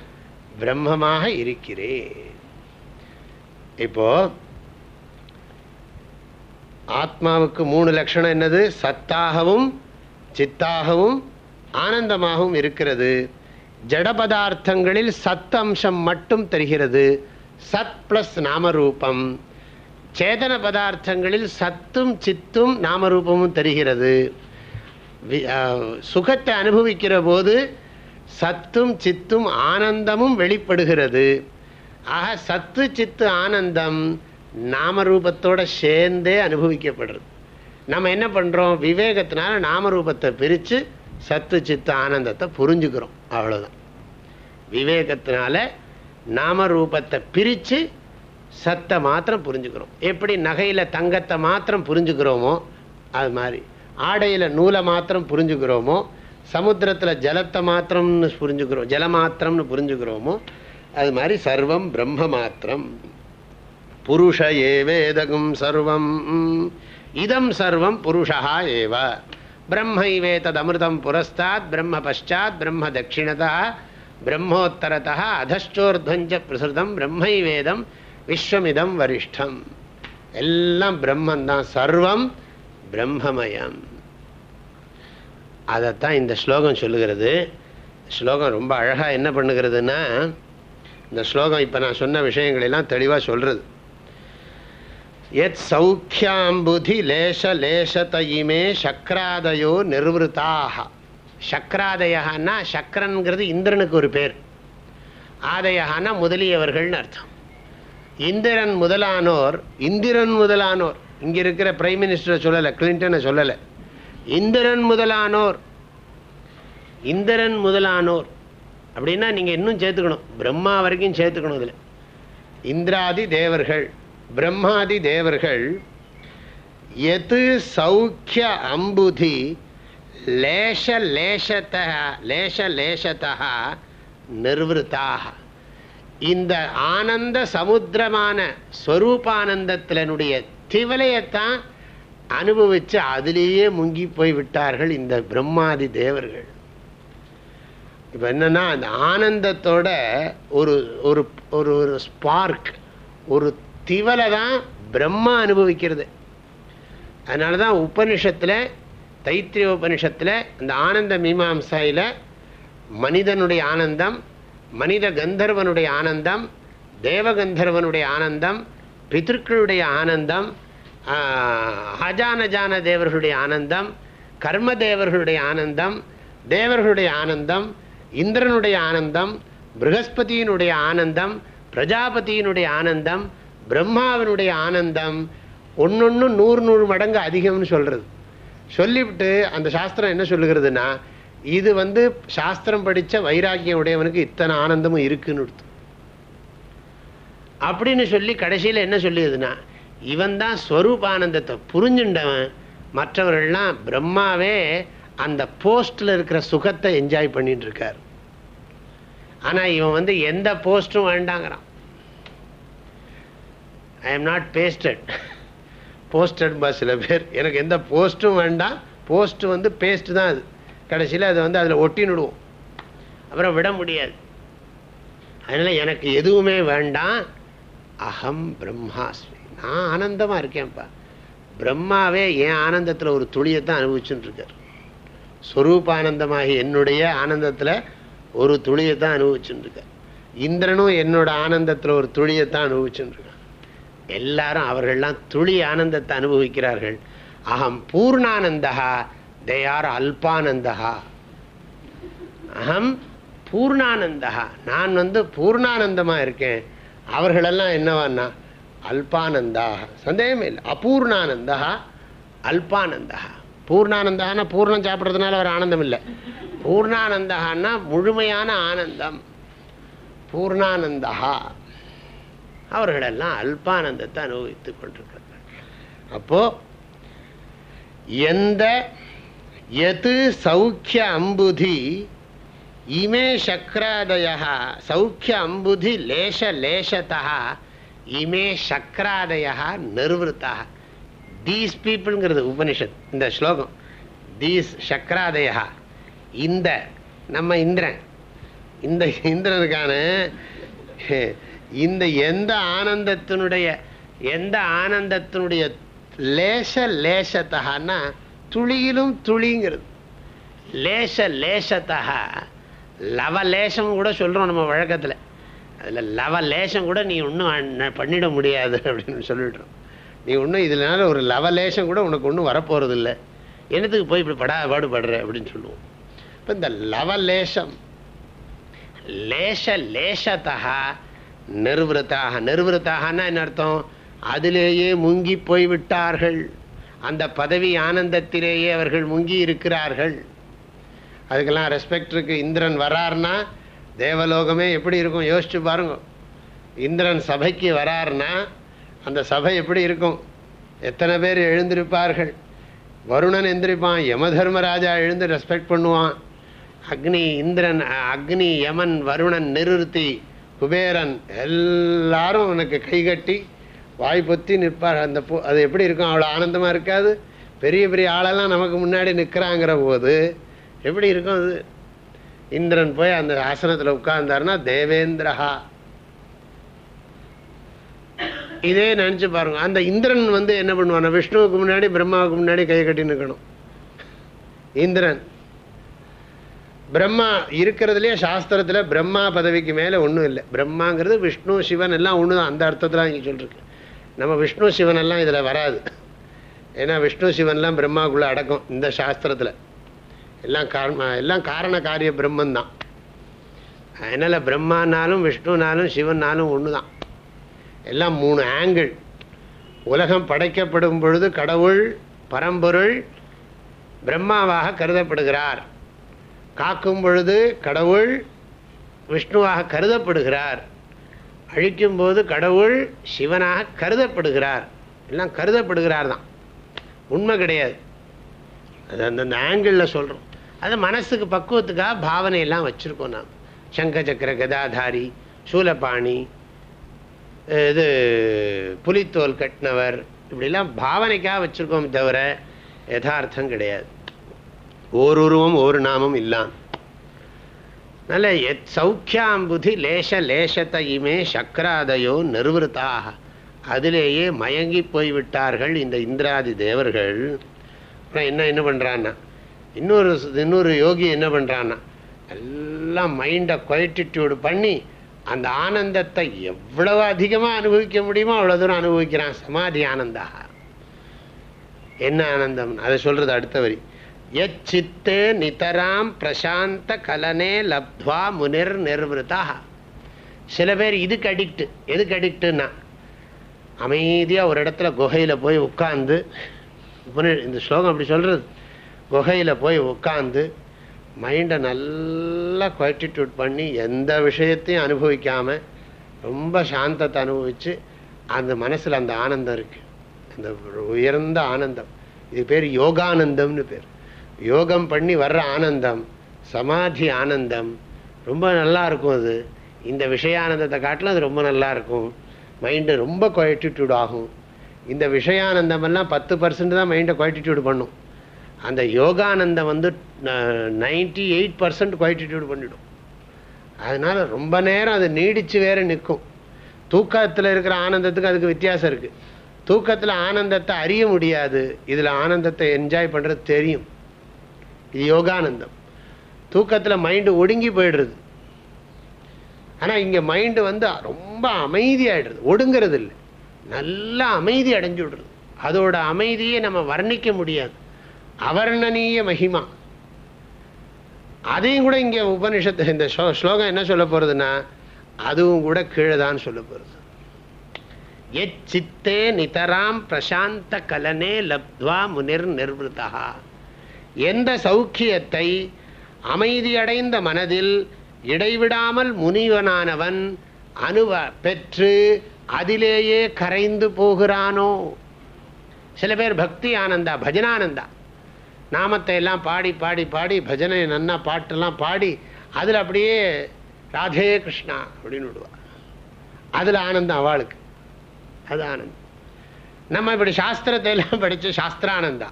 பிரம்மமாக இருக்கிறேன். இப்போ ஆத்மாவுக்கு மூணு லட்சணம் என்னது? சத்தாகவும் சித்தாகவும் ஆனந்தமாகவும் இருக்கிறது. ஜட பதார்த்தங்களில் சத் அம்சம் மட்டும் தெரிகிறது. சத் பிளஸ் நாமரூபம். சேதன பதார்த்தங்களில் சத்தும் சித்தும் நாமரூபமும் தெரிகிறது. சுகத்தை அனுபவிக்கிற போது சத்தும் சித்தும் ஆனந்தமும் வெளிப்படுகிறது. ஆக சத்து சித்து ஆனந்தம் நாமரூபத்தோட சேர்ந்தே அனுபவிக்கப்படுறது. நம்ம என்ன பண்ணுறோம் விவேகத்தினால நாமரூபத்தை பிரித்து சத்து சித்து ஆனந்தத்தை புரிஞ்சுக்கிறோம். அவ்வளோதான் விவேகத்தினால நாமரூபத்தை பிரித்து சத்தை மாத்திரம் புரிஞ்சுக்கிறோம். எப்படி நகையில் தங்கத்தை மாத்திரம் புரிஞ்சுக்கிறோமோ அது மாதிரி. ஆடையில் நூலை மாத்திரம் புரிஞ்சுக்கிறோமோ சமுத்திரத்தில் ஜலத்தை மாத்திரம்னு புரிஞ்சுக்கிறோம் ஜல மாத்திரம்னு புரிஞ்சுக்கிறோமோ அது மாதிரி சர்வம் பிரம்ம மாத்திரம். புருஷ ஏவேதகும் சர்வம். இதம் சர்வம் புருஷா ஏவ. பிரம்மைவேதத் அமிர்தம் புரஸ்தாத் பிரம்ம பஷாத் பிரம்ம தட்சிணதா பிரம்மோத்தரதா அதஷ்டோர்துவஞ்ச பிரசுதம் பிரம்மைவேதம் விஸ்வமிதம் வரிஷ்டம் எல்லாம் பிரம்மந்தான் சர்வம் பிரம்மமயம். அதைத்தான் இந்த ஸ்லோகம் சொல்லுகிறது. ஸ்லோகம் ரொம்ப அழகாக என்ன பண்ணுகிறதுன்னா இந்த ஸ்லோகம் இப்போ நான் சொன்ன விஷயங்களெல்லாம் தெளிவாக சொல்கிறது எத் சௌக்கியாம்புதி லேச லேசதயிமே சக்கராதயோ நிர்வృతాக சக்கராதயன்னா சக்கரன்கிறது இந்திரனுக்கு ஒரு பேர். ஆதயகானா முதலியவர்கள்னு அர்த்தம். இந்திரன் முதலானோர் இந்திரன் முதலானோர். இங்கே இருக்கிற பிரைம் மினிஸ்டரை சொல்லலை கிளின்டனை சொல்லலை. இந்திரன் முதலானோர். இந்திரன் முதலானோர். அப்படின்னா நீங்கள் இன்னும் சேர்த்துக்கணும். பிரம்மா வரைக்கும் சேர்த்துக்கணும் இதில். இந்திராதி தேவர்கள். பிரம்மாதி தேவர்கள் எது சௌக்கிய அம்புதி லேச லேசத்த லேச லேசத்தா நிர்வத்தாக இந்த ஆனந்த சமுத்திரமான ஸ்வரூபானந்தத்தினுடைய திவலையைத்தான் அனுபவித்து அதிலேயே முங்கி போய் விட்டார்கள் இந்த பிரம்மாதி தேவர்கள். இப்போ என்னன்னா அந்த ஆனந்தத்தோட ஒரு ஒரு ஒரு ஒரு ஸ்பார்க் ஒரு திவலை தான் பிரம்மா அனுபவிக்கிறது. அதனால தான் உபனிஷத்தில் தைத்திரிய உபனிஷத்தில் அந்த ஆனந்த மீமாம்சாயில் மனிதனுடைய ஆனந்தம் மனித கந்தர்வனுடைய ஆனந்தம் தேவகந்தர்வனுடைய ஆனந்தம் பித்திருக்களுடைய ஆனந்தம் அஜானஜான தேவர்களுடைய ஆனந்தம் கர்ம தேவர்களுடைய ஆனந்தம் தேவர்களுடைய ஆனந்தம் இந்திரனுடைய ஆனந்தம் ப்ரகஸ்பதியினுடைய ஆனந்தம் பிரஜாபதியினுடைய ஆனந்தம் பிரம்மாவினுடைய ஆனந்தம் ஒன்னொன்று நூறு நூறு மடங்கு அதிகம்னு சொல்கிறது சொல்லிவிட்டு அந்த சாஸ்திரம் என்ன சொல்லுகிறதுனா இது வந்து சாஸ்திரம் படித்த வைராக்கியம் உடையவனுக்கு இத்தனை ஆனந்தமும் இருக்குன்னு அப்படின்னு சொல்லி கடைசியில் என்ன சொல்லியதுன்னா இவன் தான் ஸ்வரூபானந்தத்தை புரிஞ்சுண்டவன். மற்றவர்கள்லாம் பிரம்மாவே அந்த போஸ்டில் இருக்கிற சுகத்தை என்ஜாய் பண்ணிட்டு இருக்கார். ஆனால் இவன் வந்து எந்த போஸ்ட்டும் வேண்டாங்கிறான். ஐ எம் நாட் பேஸ்டட் போஸ்டட்பா சில பேர். எனக்கு எந்த போஸ்ட்டும் வேண்டாம். போஸ்ட் வந்து பேஸ்ட் தான் அது. கடைசியில் அதை வந்து அதில் ஒட்டினுடுவோம் அப்புறம் விட முடியாது. அதனால் எனக்கு எதுவுமே வேண்டாம். அகம் பிரம்மாஸ்மி. நான் ஆனந்தமாக இருக்கேன்ப்பா. பிரம்மாவே என் ஆனந்தத்தில் ஒரு துளியைத்தான் அனுபவிச்சுட்டு இருக்கார் ஸ்வரூபானந்தமாகி என்னுடைய ஆனந்தத்தில் ஒரு துளியைத்தான் அனுபவிச்சுட்டு இருக்கார் இந்திரனும் என்னோட ஆனந்தத்தில் ஒரு துளியைத்தான் அனுபவிச்சுட்டு இருக்கார் எல்லாரும் அவர்கள்லாம் துளி ஆனந்தத்தை அனுபவிக்கிறார்கள். அகம் பூர்ணானந்தகா தே ஆர் அல்பானந்தகா. அகம் பூர்ணானந்தகா. நான் வந்து பூர்ணானந்தமா இருக்கேன். அவர்களெல்லாம் என்னவான்னா அல்பானந்தாக. சந்தேகமே இல்லை. அபூர்ணானந்தகா அல்பானந்தகா. பூர்ணானந்தான்னா பூர்ணம் சாப்பிட்றதுனால ஒரு ஆனந்தம் இல்லை. பூர்ணானந்தகான்னா முழுமையான ஆனந்தம். பூர்ணானந்தகா. அவர்களெல்லாம் அல்பானந்தத்தை அனுபவித்துக் கொண்டிருக்கிறார்கள். அப்போ எந்த எது சௌக்கிய அம்புதி இமே சக்கராதயா சௌக்கிய அம்புதி லேச லேசதா இமே சக்கராதயா நிர்வൃத்தா தீஸ் பீப்புள்ங்கிறது உபனிஷத் இந்த ஸ்லோகம். தீஸ் சக்கராதயா இந்த நம்ம இந்திரன். இந்த இந்திரனுக்கான இந்த எந்த ஆனந்தத்தினுடைய எந்த ஆனந்தத்தினுடைய லேச லேசத்தகன்னா துளியிலும் துளிங்கிறது. லேச லேசத்தக லவலேசம் கூட சொல்கிறோம் நம்ம வழக்கத்தில். அதில் லவலேசம் கூட நீ ஒன்றும் பண்ணிட முடியாது அப்படின்னு சொல்லிடுறோம். நீ ஒன்றும் இதனால ஒரு லவலேசம் கூட உனக்கு ஒன்றும் வரப்போகிறது இல்லை என்னத்துக்கு போய் இப்படி படா பாடுபடுற அப்படின்னு சொல்லுவோம். இப்போ இந்த லவலேசம் லேச லேசத்தகா நிர்வൃத்தாக நிர்வൃத்தாகனா என்ன அர்த்தம்? அதிலேயே முங்கி போய்விட்டார்கள் அந்த பதவி ஆனந்தத்திலேயே அவர்கள் முங்கி இருக்கிறார்கள். அதுக்கெல்லாம் ரெஸ்பெக்ட் இருக்குது இந்திரன் வராருன்னா தேவலோகமே எப்படி இருக்கும்? யோசிச்சு பாருங்க. இந்திரன் சபைக்கு வராருன்னா அந்த சபை எப்படி இருக்கும்? எத்தனை பேர் எழுந்திருப்பார்கள்? வருணன் எந்திரிப்பான். யம தர்மராஜா எழுந்து ரெஸ்பெக்ட் பண்ணுவான். அக்னி இந்திரன் அக்னி யமன் வருணன் நிறுத்தி குபேரன் எல்லாரும் உனக்கு கைகட்டி வாய் பொத்தி நிற்பார். அந்த பூ அது எப்படி இருக்கும்? அவ்வளோ ஆனந்தமாக இருக்காது? பெரிய பெரிய ஆளெல்லாம் நமக்கு முன்னாடி நிற்கிறாங்கிற போது எப்படி இருக்கும் அது? இந்திரன் போய் அந்த ஆசனத்தில் உட்கார்ந்தாருன்னா தேவேந்திரஹா. இதே நினச்சி பாருங்க. அந்த இந்திரன் வந்து என்ன பண்ணுவான் விஷ்ணுவுக்கு முன்னாடி பிரம்மாவுக்கு முன்னாடி கை கட்டி நிற்கணும். இந்திரன். பிரம்மா இருக்கிறதுலே சாஸ்திரத்தில் பிரம்மா பதவிக்கு மேலே ஒன்றும் இல்லை. பிரம்மாங்கிறது விஷ்ணு சிவன் எல்லாம் ஒன்று தான் அந்த அர்த்தத்தில் இங்கே சொல்லிருக்கு. நம்ம விஷ்ணு சிவன் எல்லாம் இதில் வராது. ஏன்னா விஷ்ணு சிவன்லாம் பிரம்மாவுக்குள்ளே அடக்கும் இந்த சாஸ்திரத்தில். எல்லாம் காரண எல்லாம் காரண காரிய பிரம்மன் தான் அதனால் பிரம்மானாலும் விஷ்ணுனாலும் சிவனாலும் ஒன்று தான் எல்லாம் மூணு ஆங்கிள் உலகம் படைக்கப்படும் பொழுது கடவுள் பரம்பொருள் பிரம்மாவாக கருதப்படுகிறார். காக்கும் பொழுது கடவுள் விஷ்ணுவாக கருதப்படுகிறார். அழிக்கும் போது கடவுள் சிவனாக கருதப்படுகிறார். எல்லாம் கருதப்படுகிறார் தான் உண்மை கிடையாது. அது அந்தந்த ஆங்கிளில் சொல்கிறோம் அது மனசுக்கு பக்குவத்துக்காக பாவனையெல்லாம் வச்சுருக்கோம் நாம். சங்க சக்கர கதாதாரி சூலபாணி இது புலித்தோல் கட்டினவர் இப்படிலாம் பாவனைக்காக வச்சுருக்கோம் தவிர யதார்த்தம் கிடையாது. ஓர் உருவம் ஒரு நாமம் இல்லான் நல்ல எத் சௌக்கியாம்புதி லேச லேசத்தையுமே சக்கராதையோ சக்கராதயோ அதிலேயே மயங்கி போய்விட்டார்கள் இந்த இந்திராதி தேவர்கள். அப்புறம் என்ன என்ன பண்ணுறான்னா இன்னொரு இன்னொரு யோகி என்ன பண்ணுறான்னா எல்லாம் மைண்டை குவைட்டிடியூடு பண்ணி அந்த ஆனந்தத்தை எவ்வளவு அதிகமாக அனுபவிக்க முடியுமோ அவ்வளோ தூரம் அனுபவிக்கிறான் சமாதி ஆனந்தா என்ன ஆனந்தம்? அதை சொல்கிறது அடுத்த வரி. யச்சித்தே நிதராம் பிரசாந்த கலனே லப்த்வா முனிர் நிர்வதா சில பேர் இதுக்கு அடிக்ட்டு எதுக்கு அடிக்ட்டுன்னா அமைதியாக ஒரு இடத்துல குகையில் போய் உட்காந்து இந்த ஸ்லோகம் அப்படி சொல்கிறது குகையில் போய் உட்காந்து மைண்டை நல்லா குவாட்டிடியூட் பண்ணி எந்த விஷயத்தையும் அனுபவிக்காமல் ரொம்ப சாந்தத்தை அனுபவித்து அந்த மனசில் அந்த ஆனந்தம் இருக்குது அந்த உயர்ந்த ஆனந்தம். இது பேர் யோகானந்தம்னு பேர். யோகம் பண்ணி வர்ற ஆனந்தம் சமாதி ஆனந்தம் ரொம்ப நல்லா இருக்கும் அது. இந்த விஷயானந்தத்தை காட்டிலும் அது ரொம்ப நல்லா இருக்கும். மைண்டு ரொம்ப குவாட்டிடியூட் ஆகும். இந்த விஷயானந்தமெல்லாம் பத்து பர்சன்ட் தான் மைண்டை குவாட்டிடியூட் பண்ணும். அந்த யோகானந்தம் வந்து நைன்டி எயிட் பர்சன்ட் குவாட்டிடியூட் பண்ணிடும். அதனால் ரொம்ப நேரம் அது நீடித்து வேற நிற்கும். தூக்கத்தில் இருக்கிற ஆனந்தத்துக்கு அதுக்கு வித்தியாசம் இருக்குது தூக்கத்தில் ஆனந்தத்தை அறிய முடியாது. இதில் ஆனந்தத்தை என்ஜாய் பண்ணுறது தெரியும். இது யோகானந்தம். தூக்கத்தில் மைண்டு ஒடுங்கி போயிடுறது. ஆனால் இங்கே மைண்டு வந்து ரொம்ப அமைதியாயிடுறது ஒடுங்கிறது இல்லை. நல்லா அமைதி அடைஞ்சு விடுறது. அதோட அமைதியை நம்ம வர்ணிக்க முடியாது. அவர்ணனீய மகிமா. அதையும் கூட இங்கே உபனிஷத்து இந்த ஸ்லோகம் என்ன சொல்ல போகிறதுன்னா அதுவும் கூட கீழே தான் சொல்ல போகிறது எச்சித்தே நிதராம் பிரசாந்த கலனே லப்த்வா முனிர் நிர்வதா. எந்த சௌக்கியத்தை அமைதியடைந்த மனதில் இடைவிடாமல் முனிவனானவன் அனுவ பெற்று அதிலேயே கரைந்து போகிறானோ? சில பேர் பக்தி ஆனந்தா பஜனானந்தா. நாமத்தை எல்லாம் பாடி பாடி பாடி பஜனை நன்னா பாட்டெல்லாம் பாடி அதில் அப்படியே ராதே கிருஷ்ணா அப்படின்னு விடுவாள் அதில் ஆனந்தம் அவளுக்கு. அது ஆனந்தம். நம்ம இப்படி சாஸ்திரத்தை எல்லாம் படித்து சாஸ்திரானந்தா.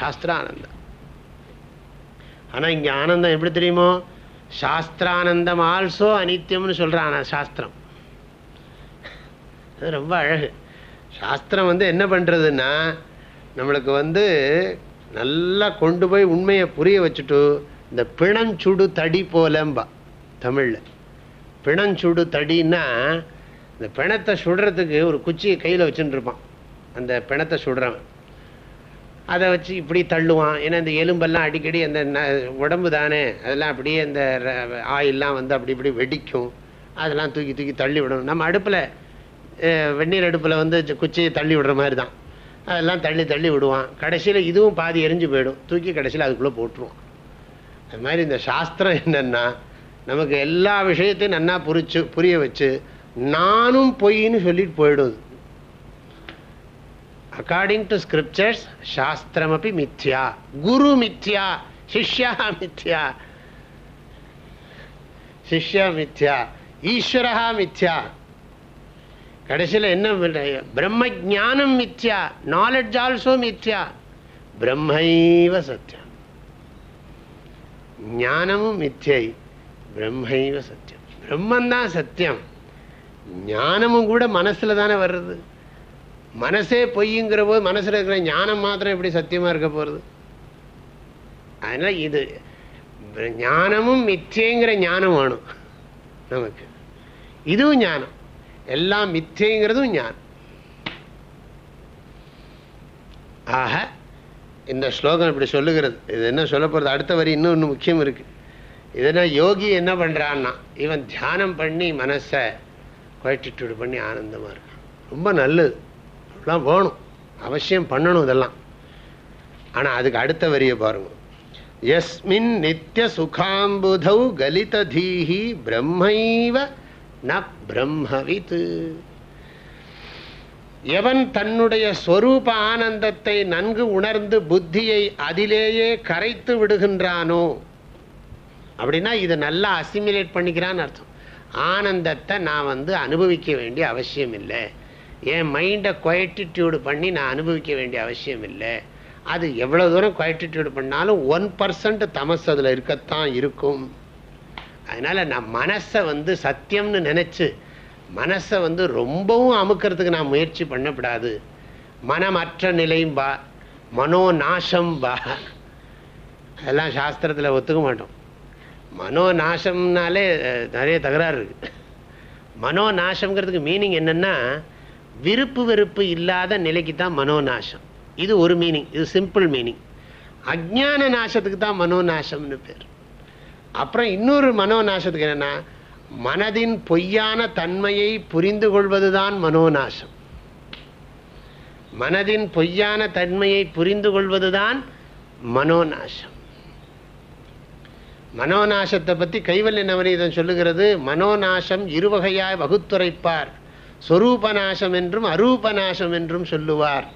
சாஸ்திரானந்தம். ஆனால் இங்கே ஆனந்தம் எப்படி தெரியுமோ? சாஸ்திரானந்தம் ஆல்சோ அனித்தியம்னு சொல்கிறான் சாஸ்திரம். அது ரொம்ப அழகு. சாஸ்திரம் வந்து என்ன பண்ணுறதுன்னா நம்மளுக்கு வந்து நல்லா கொண்டு போய் உண்மையை புரிய வச்சுட்டு இந்த பிணஞ்சுடு தடி போலம்பா தமிழில். பிணஞ்சுடு தடின்னா இந்த பிணத்தை சுடுறதுக்கு ஒரு குச்சியை கையில் வச்சுட்டுருப்பான் அந்த பிணத்தை சுடுறவன். அதை வச்சு இப்படி தள்ளுவான். ஏன்னா இந்த எலும்பெல்லாம் அடிக்கடி அந்த உடம்பு தானே அதெல்லாம் அப்படியே அந்த ஆயிலெலாம் வந்து அப்படி இப்படி வெடிக்கும். அதெல்லாம் தூக்கி தூக்கி தள்ளி விடணும். நம்ம அடுப்பில் வெந்நீர் அடுப்பில் வந்து குச்சியை தள்ளி விடுற மாதிரி தான் அதெல்லாம் தள்ளி தள்ளி விடுவான். கடைசியில் இதுவும் பாதி எரிஞ்சு போயிடும். தூக்கி கடைசியில் அதுக்குள்ளே போட்டுருவான். அது மாதிரி இந்த சாஸ்திரம் என்னென்னா நமக்கு எல்லா விஷயத்தையும் நன்னா புரிச்சு புரிய வச்சு நானும் பொய்ன்னு சொல்லிட்டு போயிடுது அக்கார்டிங் டு ஸ்கிரிப்சர்ஸ் சாஸ்திரமப்பி மித்யா குரு மித்யா சிஷ்யா மித்யா சிஷ்யா மித்யா ஈஸ்வரா மித்யா கடைசியில் என்ன பிரம்ம ஜானம் மித்யா நாலெட்ஜ் ஆல்சோ மித்யா பிரம்மைவ சத்தியம் ஞானமும் மித்யை பிரம்மைவ சத்தியம் பிரம்மந்தான் சத்தியம் ஞானமும் கூட மனசில் தானே வர்றது மனசே பொய்ங்கிற போது மனசில் இருக்கிற ஞானம் மாத்திரம் எப்படி சத்தியமாக இருக்க போகிறது அதனால் இது ஞானமும் மிச்சைங்கிற ஞானம் வேணும் நமக்கு. இதுவும் ஞானம். எல்லாம் மிச்சைங்கிறதும் ஞானம். ஆக இந்த ஸ்லோகம் இப்படி சொல்லுகிறது. இது என்ன சொல்ல போகிறது அடுத்த வரி இன்னும் இன்னும் முக்கியம் இருக்குது இதெல்லாம் யோகி என்ன பண்ணுறான்னா இவன் தியானம் பண்ணி மனசை குவாட்டிடியூடு பண்ணி ஆனந்தமாக இருக்கான். ரொம்ப நல்லது. அப்படிலாம் வேணும். அவசியம் பண்ணணும் இதெல்லாம். ஆனால் அதுக்கு அடுத்த வரியை பாருங்க. எஸ்மின் நித்திய சுகாம்புதௌ கலிததீஹி பிரம்மைவ ந பிரம்மவித். எவன் தன்னுடைய ஸ்வரூப ஆனந்தத்தை நன்கு உணர்ந்து புத்தியை அதிலேயே கரைத்து விடுகின்றானோ? அப்படின்னா இதை நல்லா அசிமிலேட் பண்ணிக்கிறான்னு அர்த்தம். ஆனந்தத்தை நான் வந்து அனுபவிக்க வேண்டிய அவசியம் இல்லை. என் மைண்டை குவைட்டிடியூடு பண்ணி நான் அனுபவிக்க வேண்டிய அவசியம் இல்லை. அது எவ்வளோ தூரம் குவைட்டிடியூடு பண்ணாலும் ஒன் பர்சன்ட் தமஸ் அதில் இருக்கத்தான் இருக்கும். அதனால் நான் மனசை வந்து சத்தியம்னு நினச்சி மனசை வந்து ரொம்பவும் அமுக்கிறதுக்கு நான் முயற்சி பண்ணக்கூடாது மனமற்ற நிலையும்பா மனோ நாசம்பா அதெல்லாம் சாஸ்திரத்தில் ஒத்துக்க மாட்டோம். மனோ நாசம்னாலே நிறைய தகராறு இருக்குது மனோ நாசம்ங்கிறதுக்கு மீனிங் என்னென்னா விருப்பு வெறுப்பு இல்லாத நிலைக்கு தான் மனோ நாசம் இது ஒரு மீனிங் இது சிம்பிள் மீனிங் அஜான நாசத்துக்கு தான் மனோ நாசம்னு பேர். அப்புறம் இன்னொரு மனோ நாசத்துக்கு என்னன்னா மனதின் பொய்யான தன்மையை புரிந்து கொள்வதுதான் மனோநாசம். மனதின் பொய்யான தன்மையை புரிந்து கொள்வதுதான் மனோநாசம். மனோநாசத்தை பற்றி கைவல்ய நவநீதம் சொல்லுகிறது மனோநாசம் இருவகையாய் வகுத்துரைப்பார். சொரூபநாசம் என்றும் அரூபநாசம் என்றும் சொல்லுவார்.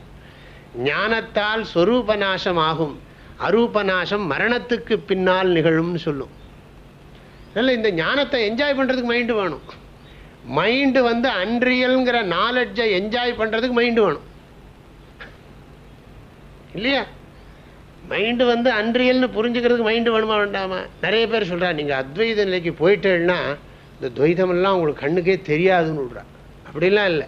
ஞானத்தால் சொரூபநாசம் ஆகும் அரூபநாசம் மரணத்துக்கு பின்னால் நிகழும்னு சொல்லும். அதனால் இந்த ஞானத்தை என்ஜாய் பண்ணுறதுக்கு மைண்டு வேணும். மைண்டு வந்து அன்ரியல்ங்கிற நாலெட்ஜை என்ஜாய் பண்ணுறதுக்கு மைண்டு வேணும். இல்லையா? மைண்டு வந்து அன்றியல்னு புரிஞ்சுக்கிறதுக்கு மைண்டு வேணுமா வேண்டாமா? நிறைய பேர் சொல்கிறா நீங்கள் அத்வைத நிலைக்கு போயிட்டேன்னா இந்த துவைதமெல்லாம் உங்களுக்கு கண்ணுக்கே தெரியாதுன்னு விட்றா அப்படிலாம் இல்லை.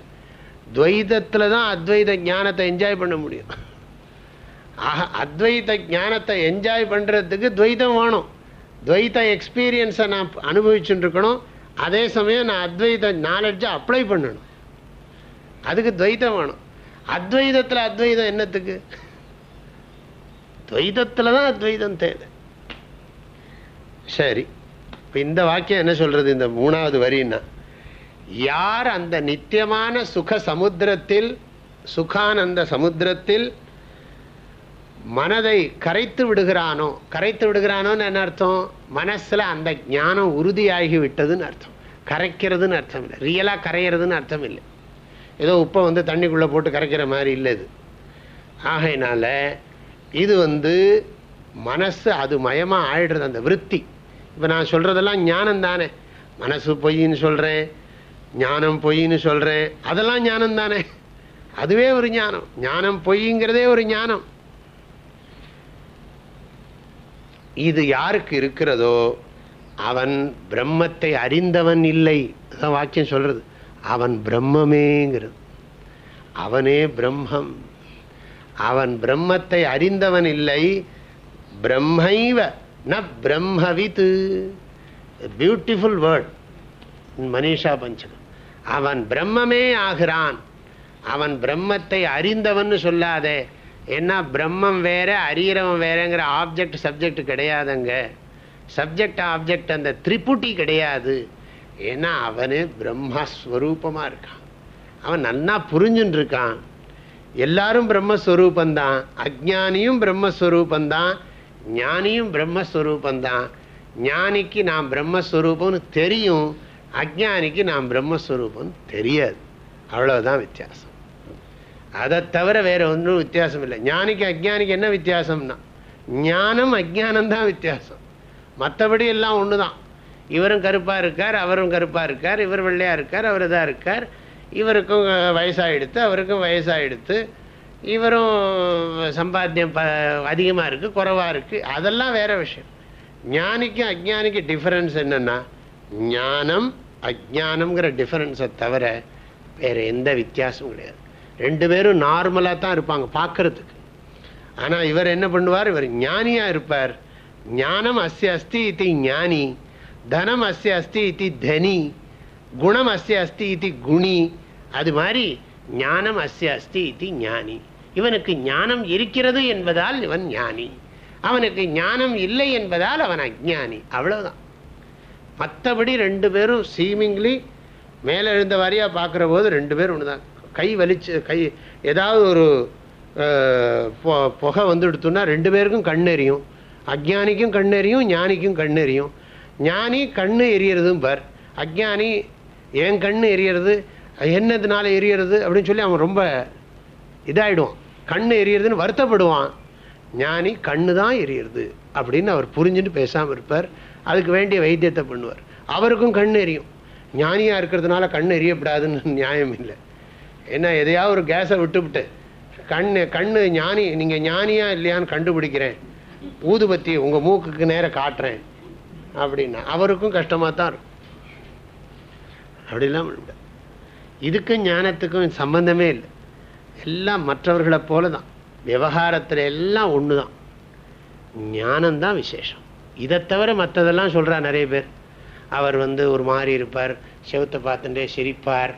துவைதத்தில் தான் அத்வைத ஞானத்தை என்ஜாய் பண்ண முடியும். ஆக அத்வைத ஞானத்தை என்ஜாய் பண்ணுறதுக்கு துவைதம் வேணும். துவைத எக்ஸ்பீரியன்ஸை நான் அனுபவிச்சுட்டுருக்கணும். அதே சமயம் நான் அத்வைத நாலெட்ஜை அப்ளை பண்ணணும். அதுக்கு துவைதம் வேணும். அத்வைதத்தில் அத்வைதம் என்னத்துக்கு? துவைதத்தில் தான் அத்வைதம் தேவை. சரி இப்போ இந்த வாக்கியம் என்ன சொல்றது? இந்த மூணாவது வரின்னா யார் அந்த நித்தியமான சுக சமுத்திரத்தில் சுகானந்த சமுத்திரத்தில் மனதை கரைத்து விடுகிறானோ கரைத்து விடுகிறானோன்னு என்ன அர்த்தம்? மனசில் அந்த ஞானம் உறுதியாகி விட்டதுன்னு அர்த்தம். கரைக்கிறதுன்னு அர்த்தம் இல்லை. ரியலாக கரையிறதுன்னு அர்த்தம் இல்லை. ஏதோ உப்பை வந்து தண்ணிக்குள்ளே போட்டு கரைக்கிற மாதிரி இல்லை இது. ஆகையினால இது வந்து மனசு அது மயமாக ஆயிடுறது அந்த விருத்தி. இப்போ நான் சொல்கிறதெல்லாம் ஞானம் தானே மனசு பொய்ன்னு சொல்கிறேன் ஞானம் பொய்ன்னு சொல்கிறேன் அதெல்லாம் ஞானம் தானே அதுவே ஒரு ஞானம். ஞானம் பொய்ங்கிறதே ஒரு ஞானம். இது யாருக்கு இருக்கிறதோ அவன் பிரம்மத்தை அறிந்தவன் இல்லை. அதான் வாக்கியம் சொல்றது. அவன் பிரம்மமேங்கிறது. அவனே பிரம்மம். அவன் பிரம்மத்தை அறிந்தவன் இல்லை. பிரம்மைவ ந பிரம்மவித். Beautiful word Manisha Panchakam. அவன் பிரம்மமே ஆகிறான். அவன் பிரம்மத்தை அறிந்தவன் சொல்லாதே. என்ன பிரம்மம் வேற அறியறவன் வேறங்கிற ஆப்ஜெக்ட் சப்ஜெக்ட் கிடையாதுங்க. சப்ஜெக்ட் ஆப்ஜெக்ட் அந்த திரிபுட்டி கிடையாது. ஏன்னா அவனு பிரம்மஸ்வரூபமாக இருக்கான். அவன் நல்லா புரிஞ்சுன்னு இருக்கான் எல்லாரும் பிரம்மஸ்வரூபந்தான். அஜானியும் பிரம்மஸ்வரூபந்தான். ஞானியும் பிரம்மஸ்வரூபந்தான். ஞானிக்கு நான் பிரம்மஸ்வரூபம்னு தெரியும். அஜானிக்கு நான் பிரம்மஸ்வரூபம் தெரியாது. அவ்வளவுதான் வித்தியாசம். அதை தவிர வேற ஒன்றும் வித்தியாசம் இல்லை. ஞானிக்கு அஜ்ஞானிக்கு என்ன வித்தியாசம்னா ஞானம் அஜ்ஞானம் தான் வித்தியாசம். மற்றபடி எல்லாம் ஒன்று தான் இவரும் கருப்பாக இருக்கார் அவரும் கருப்பாக இருக்கார் இவர் வெள்ளையாக இருக்கார் அவர் இதாக இருக்கார். இவருக்கும் வயசாகிடுத்து அவருக்கும் வயசாகிடுத்து இவரும் சம்பாத்தியம் ப அதிகமாக இருக்குது குறைவாக இருக்குது அதெல்லாம் வேற விஷயம். ஞானிக்கும் அஜ்ஞானிக்கும் டிஃப்ரென்ஸ் என்னென்னா ஞானம் அஜானம்ங்கிற டிஃபரன்ஸை தவிர வேறு எந்த வித்தியாசமும் கிடையாது. ரெண்டு பேரும் நார்மலாக தான் இருப்பாங்க பார்க்கறதுக்கு. ஆனால் இவர் என்ன பண்ணுவார்? இவர் ஞானியாக இருப்பார். ஞானம் அஸ்ய அஸ்தி இது ஞானி தனம் அஸ்ய அஸ்தி இது தனி குணம் அஸ்ய அஸ்தி இது குணி. அது மாதிரி ஞானம் அஸ்ய அஸ்தி இது ஞானி. இவனுக்கு ஞானம் இருக்கிறது என்பதால் இவன் ஞானி. அவனுக்கு ஞானம் இல்லை என்பதால் அவன் அஜ்ஞானி. அவ்வளவுதான். மற்றபடி ரெண்டு பேரும் சீமிங்லி மேலே எழுந்த வாரியாக பார்க்குற போது ரெண்டு பேரும் ஒன்று தான் கை வலிச்சு கை ஏதாவது ஒரு புகை பொ- புகை ரெண்டு பேருக்கும் கண் எரியும். அஜ்ஞானிக்கும் கண் எரியும் ஞானிக்கும் கண் எரியும். ஞானி கண் எரியறதும் பார். அஜ்ஞானி என் கண் எரியறது என்னதுனால எரியறது அப்படின்னு சொல்லி அவன் ரொம்ப இதாகிடுவான் கண் எரியறதுன்னு வருத்தப்படுவான். ஞானி கண்ணு தான் எரியறது அப்படின்னு அவர் புரிஞ்சுட்டு பேசாமல் இருப்பார். அதுக்கு வேண்டிய வைத்தியத்தை பண்ணுவார். அவருக்கும் கண் எரியும். ஞானியாக இருக்கிறதுனால கண் எரியப்படாதுன்னு நியாயம் இல்லை. ஏன்னா எதையாவது ஒரு கேஸை விட்டுவிட்டு கண் கண்ணு ஞானி நீங்கள் ஞானியா இல்லையான்னு கண்டுபிடிக்கிறேன். ஊதுபத்தி உங்கள் மூக்குக்கு நேர காட்டுறேன். அப்படின்னா அவருக்கும் கஷ்டமாக தான் இருக்கும். அப்படிலாம் இதுக்கும் ஞானத்துக்கும் சம்பந்தமே இல்லை. எல்லாம் மற்றவர்களை போல தான் விவகாரத்தில் எல்லாம் ஒன்று தான் ஞானம்தான் விசேஷம். இதை தவிர மற்றதெல்லாம் சொல்கிறா நிறைய பேர். அவர் வந்து ஒரு மாதிரி இருப்பார் செவத்தை பார்த்துட்டே சிரிப்பார்.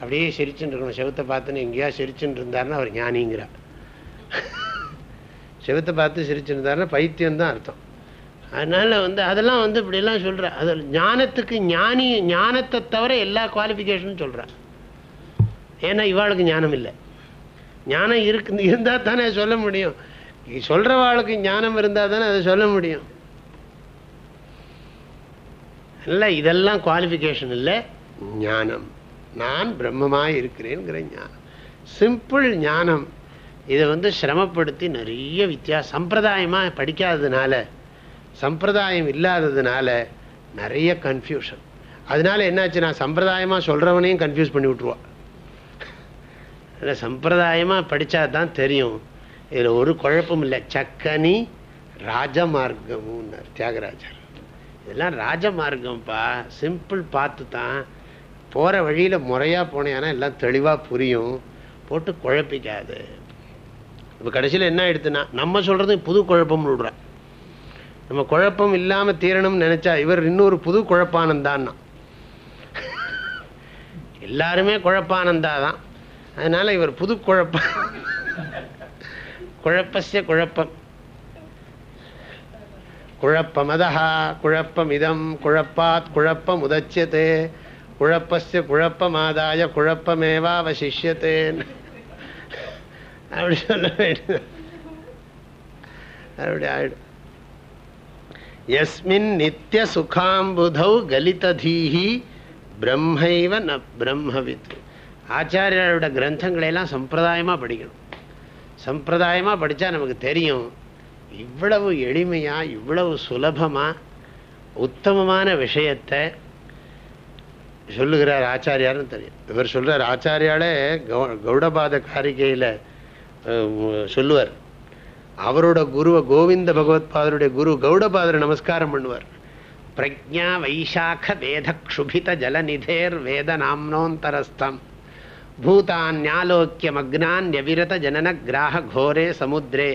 அப்படியே சிரிச்சுட்டு இருக்கணும். செவத்தை பார்த்துன்னு எங்கேயா சிரிச்சுட்டு இருந்தாருன்னா அவர் ஞானிங்கிறார். செவத்தை பார்த்து சிரிச்சுட்டு பைத்தியம்தான் பைத்தியம் தான் அர்த்தம். அதனால் வந்து அதெல்லாம் வந்து இப்படிலாம் சொல்கிறார் அது ஞானத்துக்கு ஞானி ஞானத்தை தவிர எல்லா குவாலிஃபிகேஷனும் சொல்கிறா ஏன்னா இவாளுக்கு ஞானம் இல்லை. ஞானம் இருக்கு இருந்தால் தானே சொல்ல முடியும். சொல்கிறவாளுக்கு ஞானம் இருந்தால் தானே அதை சொல்ல முடியும். இல்லை இதெல்லாம் குவாலிஃபிகேஷன் இல்லை. ஞானம். நான் பிரம்மமாக இருக்கிறேங்கிற ஞானம். சிம்பிள் ஞானம். இதை வந்து சிரமப்படுத்தி நிறைய வித்தியா சம்பிரதாயமாக படிக்காததுனால சம்பிரதாயம் இல்லாததுனால நிறைய கன்ஃபியூஷன் அதனால என்னாச்சு நான் சம்பிரதாயமாக சொல்கிறவனையும் கன்ஃபியூஸ் பண்ணி விட்ருவா இல்லை சம்பிரதாயமாக படித்தா தான் தெரியும். இதில் ஒரு குழப்பம் இல்லை. சக்கனி ராஜமார்க்கமுன்னார் தியாகராஜர். இதெல்லாம் ராஜமார்க்கம்ப்பா. சிம்பிள் பார்த்து தான் போகிற வழியில் முறையாக போனேன்னா எல்லாம் தெளிவாக புரியும். போட்டு குழப்பிக்காது. இப்போ கடைசியில் என்ன ஆயிடுத்துன்னா நம்ம சொல்கிறது புது குழப்பம்னு விடுறோம் நம்ம குழப்பம் இல்லாமல் தீரணும்னு நினச்சா இவர் இன்னொரு புது குழப்பானந்தான்னா. எல்லாருமே குழப்பானந்தா தான் அதனால இவர் புது குழப்பம். குழப்பசிய குழப்பம். குழப்பமதா குழப்பமிதம் குழப்பாத் குழப்பம் உதச்சியதே குழப்பசிய குழப்பமாதாய குழப்பமேவாவசிஷ்யத்தே அப்படி சொல்ல வேண்டியது. அப்படி ஆயிடும். எஸ்மின் நித்திய சுகாம்புதௌ கலிததீஹி பிரம்மைவ ந பிரம்மவித். ஆச்சாரியாரோட கிரந்தங்களை எல்லாம் சம்பிரதாயமாக படிக்கணும். சம்பிரதாயமாக படித்தா நமக்கு தெரியும். இவ்வளவு எளிமையாக இவ்வளவு சுலபமாக உத்தமமான விஷயத்தை சொல்லுகிறார் ஆச்சாரியார்னு தெரியும். இவர் சொல்கிறார் ஆச்சாரியாலே கௌ கௌடபாத காரிகையில் சொல்லுவார். அவரோட குருவை கோவிந்த பகவத்பாதருடைய குரு கௌடபாதரை நமஸ்காரம் பண்ணுவார். பிரஜா வைசாக்க வேத க்ஷுபித ஜலநிதேர் வேத நாம்னோந்தரஸ்தம். பூதான்யாலோக்கியமக்னான்யவிரத ஜனன கிராக கோரே சமுத்திரே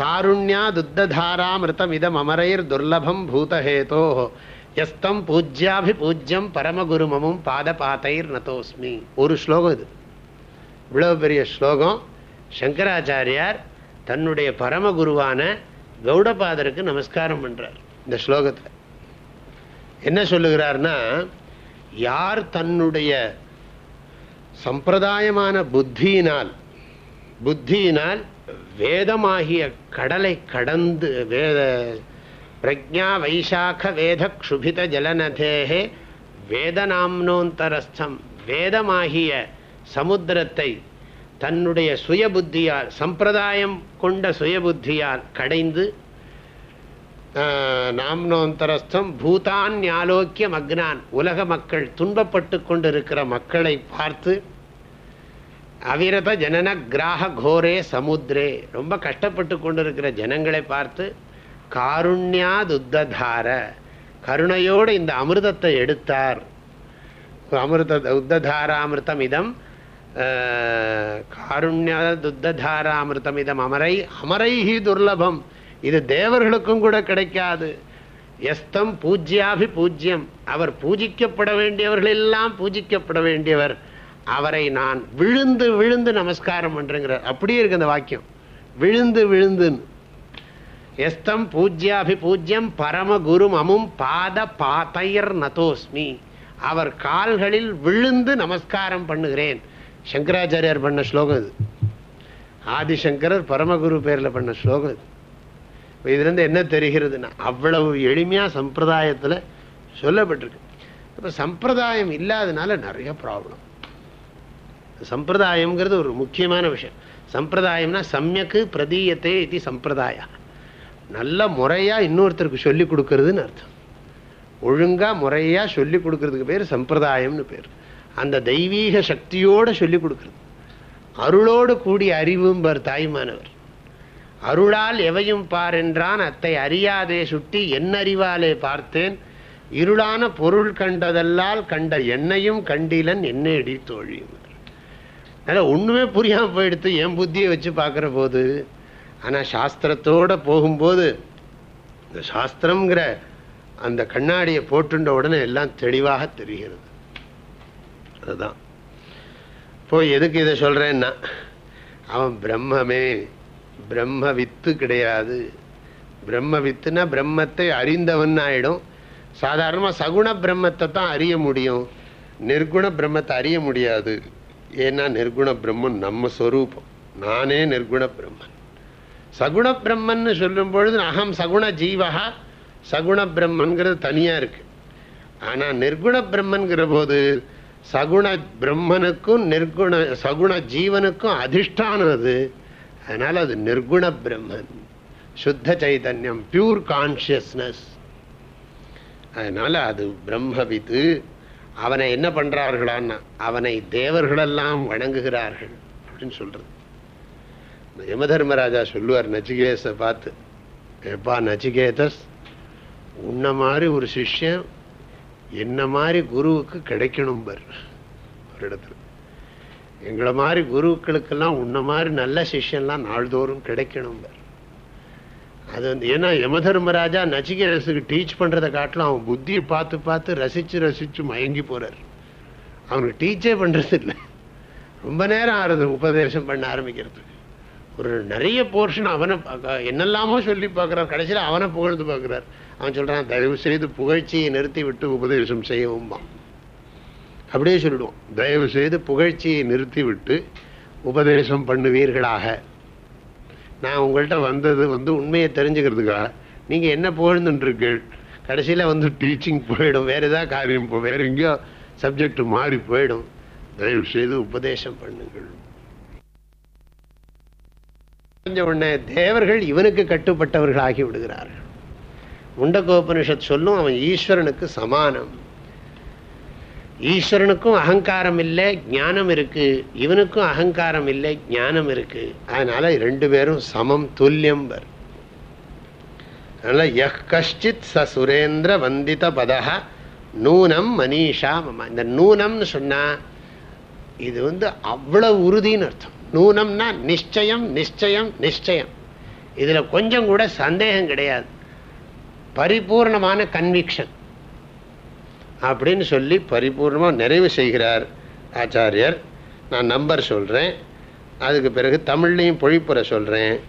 காருண்யாதுத்ததாராமிருதமிதம் அமரைர் துர்லபம் பூதஹேதோ எஸ்தம் பூஜ்யாபிபூஜ்யம் பரமகுருமமும் பாதபாத்தைர் நதோஸ்மி ஒரு ஸ்லோகம் இது. இவ்வளோ பெரிய ஸ்லோகம். சங்கராச்சாரியார் தன்னுடைய பரமகுருவான கௌடபாதருக்கு நமஸ்காரம் பண்றார் இந்த ஸ்லோகத்தில். என்ன சொல்லுகிறார்னா யார் தன்னுடைய சம்பிரதாயமான புத்தியினால் புத்தியினால் வேதமாகிய கடலை கடந்து வேத பிரஜா வைசாக வேத க்ஷுபித ஜலநதேகே வேதநாம்னோந்தரஸ்தம். வேதமாகிய சமுத்திரத்தை தன்னுடைய சுயபுத்தியால் சம்பிரதாயம் கொண்ட சுயபுத்தியால் கடைந்து நாம்னோந்தரஸ்தம் பூதான் ஞாலோக்கிய மக்னான் உலக மக்கள் துன்பப்பட்டு கொண்டிருக்கிற மக்களை பார்த்து அவிரத ஜனன கிராக கோரே சமுத்திரே ரொம்ப கஷ்டப்பட்டு கொண்டிருக்கிற ஜனங்களை பார்த்து காருண்யாதுத்ததார கருணையோடு இந்த அமிர்தத்தை எடுத்தார். அமிர்த உத்ததாராமிருத்தம் இதம் காருண்யதுத்ததாராமிருத்தம் இதம் அமரை அமரைஹி துர்லபம். இது தேவர்களுக்கும் கூட கிடைக்காது. எஸ்தம் பூஜ்யாபி பூஜ்யம் அவர் பூஜிக்கப்பட வேண்டியவர்கள் எல்லாம் பூஜிக்கப்பட வேண்டியவர். அவரை நான் விழுந்து விழுந்து நமஸ்காரம் பண்ணுறேங்கிறார் அப்படியே இருக்கு அந்த வாக்கியம். விழுந்து விழுந்துன்னு. எஸ்தம் பூஜ்யாபி பூஜ்யம் பரமகுரு அமும் பாத பாத்தையர் நதோஸ்மி. அவர் கால்களில் விழுந்து நமஸ்காரம் பண்ணுகிறேன். சங்கராச்சாரியார் பண்ண ஸ்லோகம் இது. ஆதிசங்கரர் பரமகுரு பேரில் பண்ண ஸ்லோகம் இது. இதுலேருந்து என்ன தெரிகிறதுன்னா அவ்வளவு எளிமையாக சம்பிரதாயத்தில் சொல்லப்பட்டிருக்கு. இப்போ சம்பிரதாயம் இல்லாதனால நிறைய ப்ராப்ளம் சம்பிரதாயம்ங்கிறது ஒரு முக்கியமான விஷயம். சம்பிரதாயம்னா சமயக்கு பிரதீயத்தை இது சம்பிரதாயம் நல்ல முறையாக இன்னொருத்தருக்கு சொல்லி கொடுக்கறதுன்னு அர்த்தம். ஒழுங்காக முறையாக சொல்லி கொடுக்கறதுக்கு பேர் சம்பிரதாயம்னு பேர். அந்த தெய்வீக சக்தியோடு சொல்லிக் கொடுக்குறது. அருளோடு கூடிய அறிவும்பர் தாய்மானவர். அருளால் எவையும் பார் என்றான் அத்தை அறியாதே சுட்டி என்னறிவாலே பார்த்தேன். இருளான பொருள் கண்டதல்லால் கண்ட என்னையும் கண்டிலன் என்ன தோழியும் அதனால் ஒன்றுமே புரியாமல் போயிடுத்து என் புத்தியை வச்சு பார்க்குற போது ஆனால் சாஸ்திரத்தோடு போகும்போது இந்த சாஸ்திரங்கிற அந்த கண்ணாடியை போட்டுண்ட உடனே எல்லாம் தெளிவாக தெரிகிறது. அதுதான். போய் எதுக்கு இதை சொல்கிறேன்னா அவன் பிரம்மமே பிரம்ம வித்து கிடையாது. பிரம்ம வித்துனா பிரம்மத்தை அறிந்தவன் ஆயிடும். சாதாரணமாக சகுண பிரம்மத்தை தான் அறிய முடியும். நிர்குண பிரம்மத்தை அறிய முடியாது. ஏன்னா நிர்குண பிரம்மன் நம்ம ஸ்வரூபம் நானே நிர்குண பிரம்மன். சகுண பிரம்மன் சொல்லும் பொழுது அகம் சகுண ஜீவகா சகுண பிரம்மன்கிறது தனியாக இருக்கு. ஆனால் நிர்குண பிரம்மன்கிற போது சகுண பிரம்மனுக்கும் நிர்குண சகுண ஜீவனுக்கும் அதிஷ்டானம் அது அதனால் அது நிர்குண பிரம்மன். சுத்த சைதன்யம் பியூர் கான்சியஸ்னஸ் அதனால் அது பிரம்மவித்து அவனை என்ன பண்ணுறார்களான்னா அவனை தேவர்களெல்லாம் வணங்குகிறார்கள் அப்படின்னு சொல்கிறது யமதர்மராஜா சொல்லுவார் நச்சிகேச பார்த்து எப்பா நச்சிகேதஸ் உன்ன மாதிரி ஒரு சிஷ்யன் என்ன மாதிரி குருவுக்கு கிடைக்கணும் பர். ஒரு இடத்துல. எங்களை மாதிரி குருக்களுக்கெல்லாம் உன்ன மாதிரி நல்ல சிஷ்யன்லாம் நாள்தோறும் கிடைக்கணும் பர். அது வந்து ஏன்னா யமதர்மராஜா நச்சிகரசுக்கு டீச் பண்ணுறதை காட்டிலும் அவன் புத்தியை பார்த்து பார்த்து ரசித்து ரசித்து மயங்கி போகிறார் அவனுக்கு டீச்சே பண்ணுறது இல்லை ரொம்ப நேரம் ஆறுது உபதேசம் பண்ண ஆரம்பிக்கிறதுக்கு. ஒரு நிறைய போர்ஷன் அவனை என்னெல்லாமோ சொல்லி பார்க்குறார். கடைசியில் அவனை புகழ்ந்து பார்க்குறார். அவன் சொல்கிறான் தயவு செய்து புகழ்ச்சியை நிறுத்தி விட்டு உபதேசம் செய்யவும்பான் அப்படியே சொல்லிடுவோம். தயவு செய்து புகழ்ச்சியை நிறுத்தி விட்டு உபதேசம் பண்ணுவீர்களாக. நான் உங்கள்கிட்ட வந்தது வந்து உண்மையை தெரிஞ்சுக்கிறதுக்காக. நீங்கள் என்ன புகழ்ந்துட்டுருக்கீள் கடைசியில் வந்து டீச்சிங் போயிடும். வேறு ஏதாவது காரியம் போ வேறு எங்கேயோ சப்ஜெக்ட் மாறி போயிடும். தயவு செய்து உபதேசம் பண்ணுங்கள். உடனே தேவர்கள் இவனுக்கு கட்டுப்பட்டவர்கள் ஆகி விடுகிறார்கள். முண்டகோபனிஷத் சொல்லும் அவன் ஈஸ்வரனுக்கு சமானம். ஈஸ்வரனுக்கும் அகங்காரம் இல்லை ஞானம் இருக்கு. இவனுக்கும் அகங்காரம் இல்லை ஞானம் இருக்கு. அதனால ரெண்டு பேரும் சமம் துல்லியம் வர் அதனால எஹ் கஷ்டித் ச சுரேந்திர வந்தித பதக நூனம் மனிஷா இந்த நூனம்னு சொன்னா இது வந்து அவ்வளவு உறுதின்னு அர்த்தம். நூனம்னா நிச்சயம் நிச்சயம் நிச்சயம். இதுல கொஞ்சம் கூட சந்தேகம் கிடையாது. பரிபூர்ணமான கன்விக்ஷன் அப்படின்னு சொல்லி பரிபூர்ணமாக நிறைவு செய்கிறார் ஆச்சாரியர். நான் நம்பர் சொல்கிறேன் அதுக்கு பிறகு தமிழ்லையும் பொழிப்புரை சொல்கிறேன்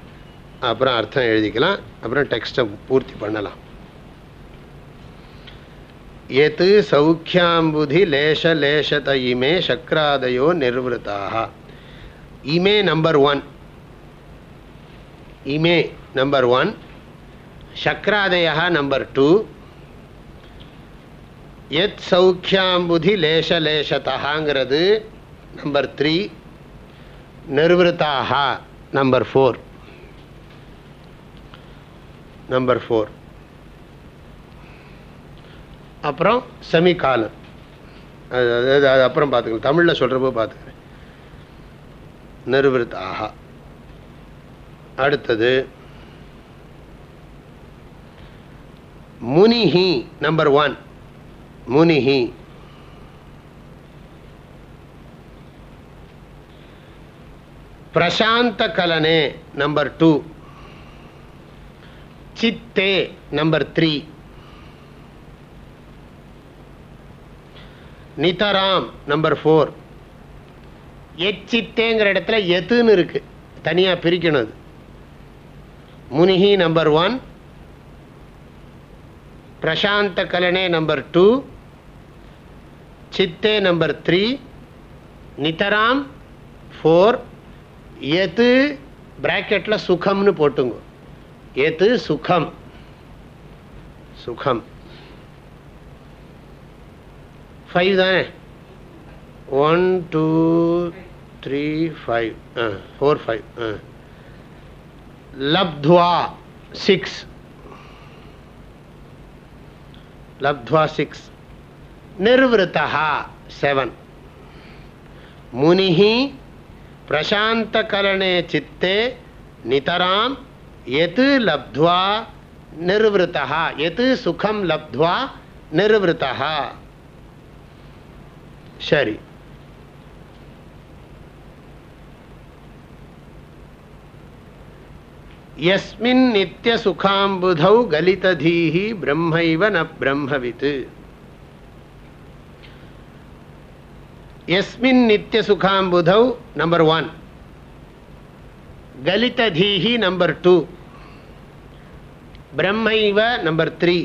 அப்புறம் அர்த்தம் எழுதிக்கலாம். அப்புறம் டெக்ஸ்ட்டை பூர்த்தி பண்ணலாம். எது சௌக்கியாம்புதி லேஷ லேஷத இமே சக்ராதயோ நிர்வதாக இமே நம்பர் ஒன். இமே நம்பர் ஒன். சக்ராதயா நம்பர் டூ. எத் சௌக்கியாம்புதி லேச லேஷதாங்கிறது நம்பர் த்ரீ நிர்வத்தாக நம்பர் ஃபோர். Number four. அப்புறம் செமிகாலம் அது அது அது அப்புறம் பார்த்துக்கலாம். தமிழில் சொல்கிறப்போ பார்த்துக்கிறேன். நிர்வத்தாக அடுத்தது முனிஹி நம்பர் ஒன். முனிஹி. பிரசாந்த கலனே நம்பர் டூ. சித்தே நம்பர் த்ரீ. நிதராம் நம்பர் ஃபோர். எச்சித்தேங்கிற இடத்துல எதுன்னு இருக்கு. தனியாக பிரிக்கணும் அது. முனிஹி நம்பர் ஒன். பிரசாந்த கலனே நம்பர் டூ. சித்தே நம்பர் த்ரீ நிதராம் ஃபோர் எது பிராக்கெட்டில் சுகம்னு போட்டுங்க. எது சுகம்? சுகம். ஃபைவ் தானே? One two three five ah four five ah. லப்த்வா six லப்த்வா சிக்ஸ் நிர்வத்தா செவன் முனிஹி பிரசாந்தகலனே சித்தே நிதராம் எது லப்த்வா நிர்வத்தா எது சுகம் லப்த்வா நிர்வத்தா சரி யஸ்மின் நித்திய சுகாம்புதௌ கலிததீஹி பிரம்மைவ ந எஸ்மின் நித்திய சுகாம்புதௌ நம்பர் ஒன். கலிததீஹி நம்பர் டூ. பிரம்மைவ நம்பர் த்ரீ.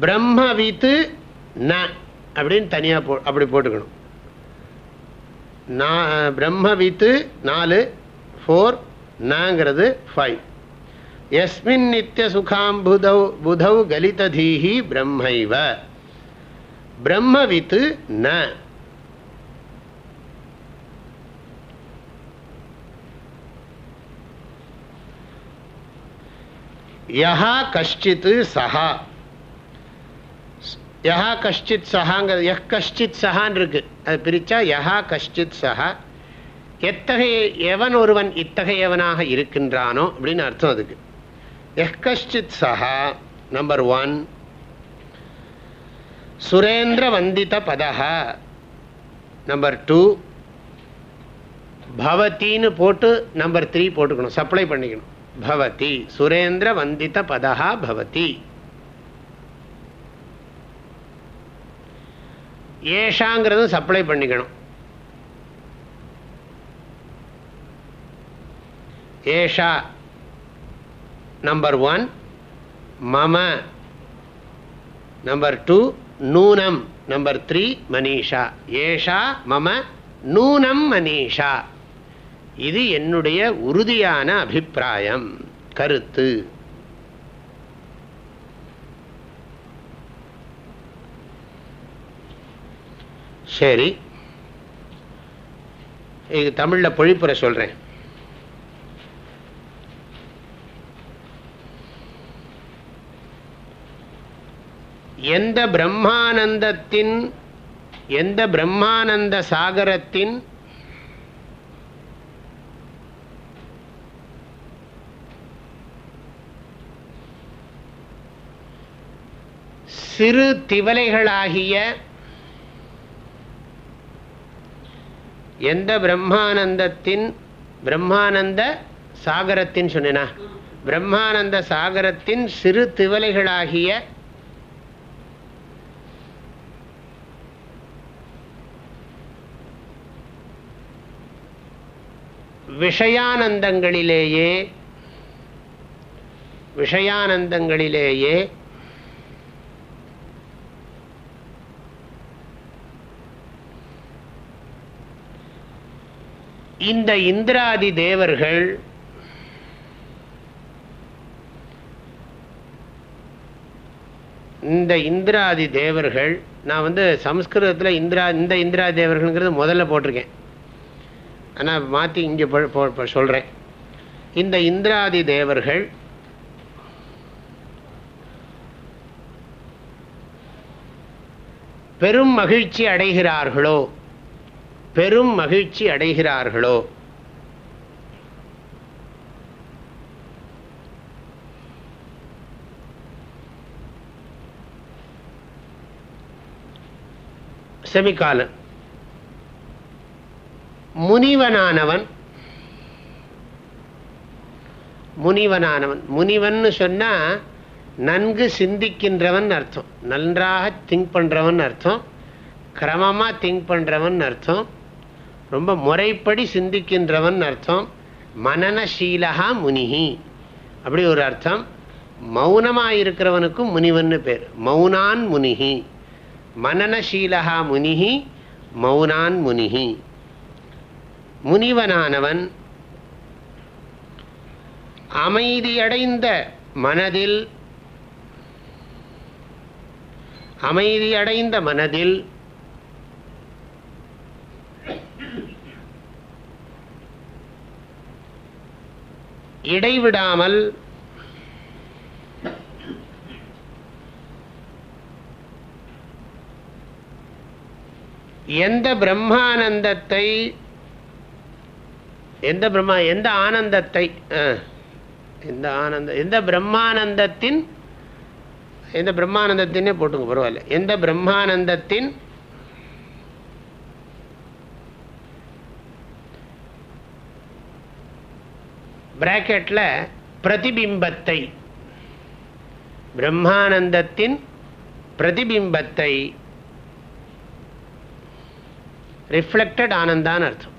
பிரம்மவித்து ந அப்படின்னு தனியாக போ அப்படி போட்டுக்கணும். பிரம்மவித்து நாலு ஃபோர் நாங்கிறது ஃபைவ். எஸ்மின் நித்திய சுகாம்புதௌ புதௌ கலிததீஹி பிரம்மைவ. பிரம்மவித்து ந. யஹா கஷ்டித் சஹா. யஹா கஷ்டித் சஹாங்கிறது எஹ் கஷ்டித் சஹான் இருக்கு. அது பிரித்தா யஹா கஷ்டித் சஹா. எத்தகைய எவன் ஒருவன் இத்தகையவனாக இருக்கின்றானோ அப்படின்னு அர்த்தம் அதுக்கு. யஹ் கஷ்டித் சஹா நம்பர் ஒன் சுரேந்திர வந்தித பதா நம்பர் டூ பவத்தின்னு போட்டு நம்பர் த்ரீ போட்டுக்கணும் சப்ளை பண்ணிக்கணும். பவதி சுரேந்திர வந்தித பதா பவதி. ஏஷாங்கிறது சப்ளை பண்ணிக்கணும். ஏஷா நம்பர் ஒன் மம. நம்பர் டூ நூனம் நம்பர் த்ரீ மனிஷா. ஏஷா மம நூனம் மனிஷா. இது என்னுடைய உறுதியான அபிப்பிராயம். கருத்து. சரி. இது தமிழில் பொழிப்புரை சொல்கிறேன் எந்த பிரம்மானந்தத்தின் எந்த பிரம்மானந்த சாகரத்தின் சிறு திவலைகளாகிய எந்த பிரம்மானந்தத்தின் பிரம்மானந்த சாகரத்தின் சொன்னா பிரம்மானந்த சாகரத்தின் சிறு திவலைகளாகிய விஷயானந்தங்களிலேயே விஷயானந்தங்களிலேயே இந்த இந்திராதி தேவர்கள் இந்த இந்திராதி தேவர்கள் நான் வந்து சம்ஸ்கிருதத்தில் இந்திரா இந்த இந்திரா தேவர்கள்ங்கிறது முதல்ல போட்டிருக்கேன். ஆனால் மாற்றி இங்கே சொல்கிறேன் இந்த இந்திராதி தேவர்கள் பெரும் மகிழ்ச்சி அடைகிறார்களோ? பெரும் மகிழ்ச்சி அடைகிறார்களோ? செமிகாலன் முனிவனானவன். முனிவனானவன். முனிவன் சொன்னா நன்கு சிந்திக்கின்றவன் அர்த்தம். நன்றாக திங்க் பண்றவன் அர்த்தம். கிரமமா திங்க் பண்றவன் அர்த்தம். ரொம்ப முறைப்படி சிந்திக்கின்றவன் அர்த்தம். மனநசீலகா முனிகி அப்படி ஒரு அர்த்தம். மௌனமாக இருக்கிறவனுக்கும் முனிவன்னு பேர். மௌனான் முனிகி மனநசீலகா முனிகி மௌனான் முனிகி முனிவனானவன் அமைதியடைந்த மனதில் அமைதியடைந்த மனதில் இடைவிடாமல் எந்த பிரம்மானந்தத்தை எந்த பிரம்மா எந்த ஆனந்தத்தை எந்த ஆனந்த எந்த பிரம்மானந்தத்தின் எந்த பிரம்மானந்தத்தினே போட்டுங்க பரவாயில்ல. எந்த பிரம்மானந்தத்தின் பிராக்கெட்ல பிரதிபிம்பத்தை பிரம்மானந்தத்தின் பிரதிபிம்பத்தை ரிஃப்ளெக்டட் ஆனந்தான்னு அர்த்தம்.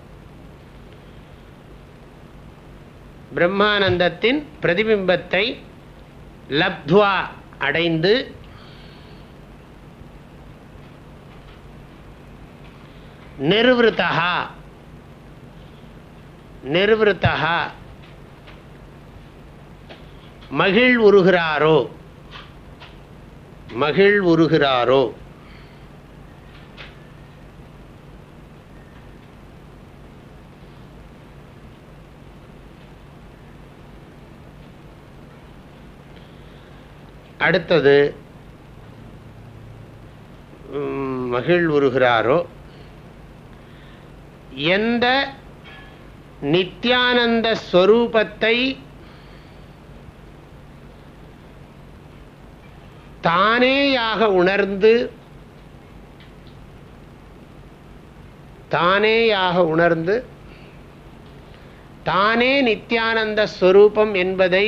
பிரம்மானந்தத்தின் பிரதிபிம்பத்தை லப்துவா அடைந்து நிர்வத்தா நிர்வத்தா மகிழ் உருகிறாரோ மகிழ் உருகிறாரோ அடுத்தது மகிழ்வுறுகிறாரோ? எந்த நித்யானந்த ஸ்வரூபத்தை தானேயாக உணர்ந்து தானேயாக உணர்ந்து தானே நித்யானந்த ஸ்வரூபம் என்பதை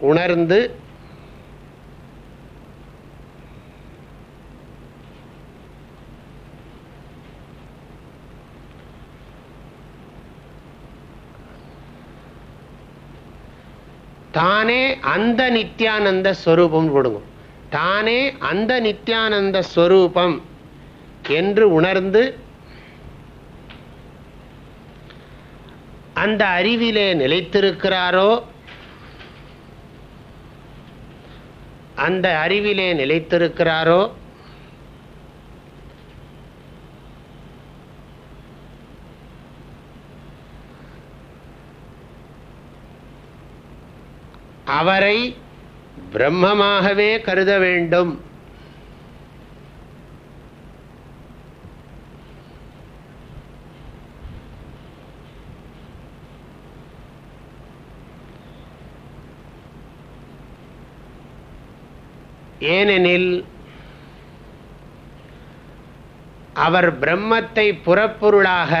உணர்ந்து தானே அந்த நித்யானந்த ஸ்வரூபம் கொடுங்க. தானே அந்த நித்யானந்த ஸ்வரூபம் என்று உணர்ந்து அந்த அறிவிலே நிலைத்திருக்கிறாரோ? அந்த அறிவிலே நிலைத்திருக்கிறாரோ? அவரை பிரம்மமாகவே கருத வேண்டும். ஏனெனில் அவர் பிரம்மத்தை புறப்பொருளாக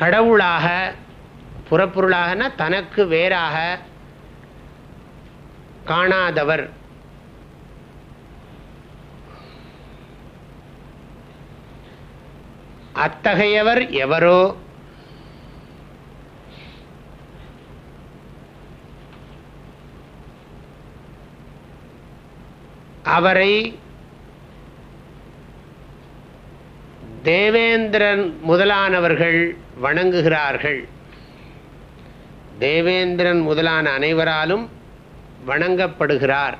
கடவுளாக புறப்பொருளாகனா தனக்கு வேறாக காணாதவர். அத்தகையவர் எவரோ? அவரை தேவேந்திரன் முதலானவர்கள் வணங்குகிறார்கள். தேவேந்திரன் முதலான அனைவராலும் வணங்கப்படுகிறார்.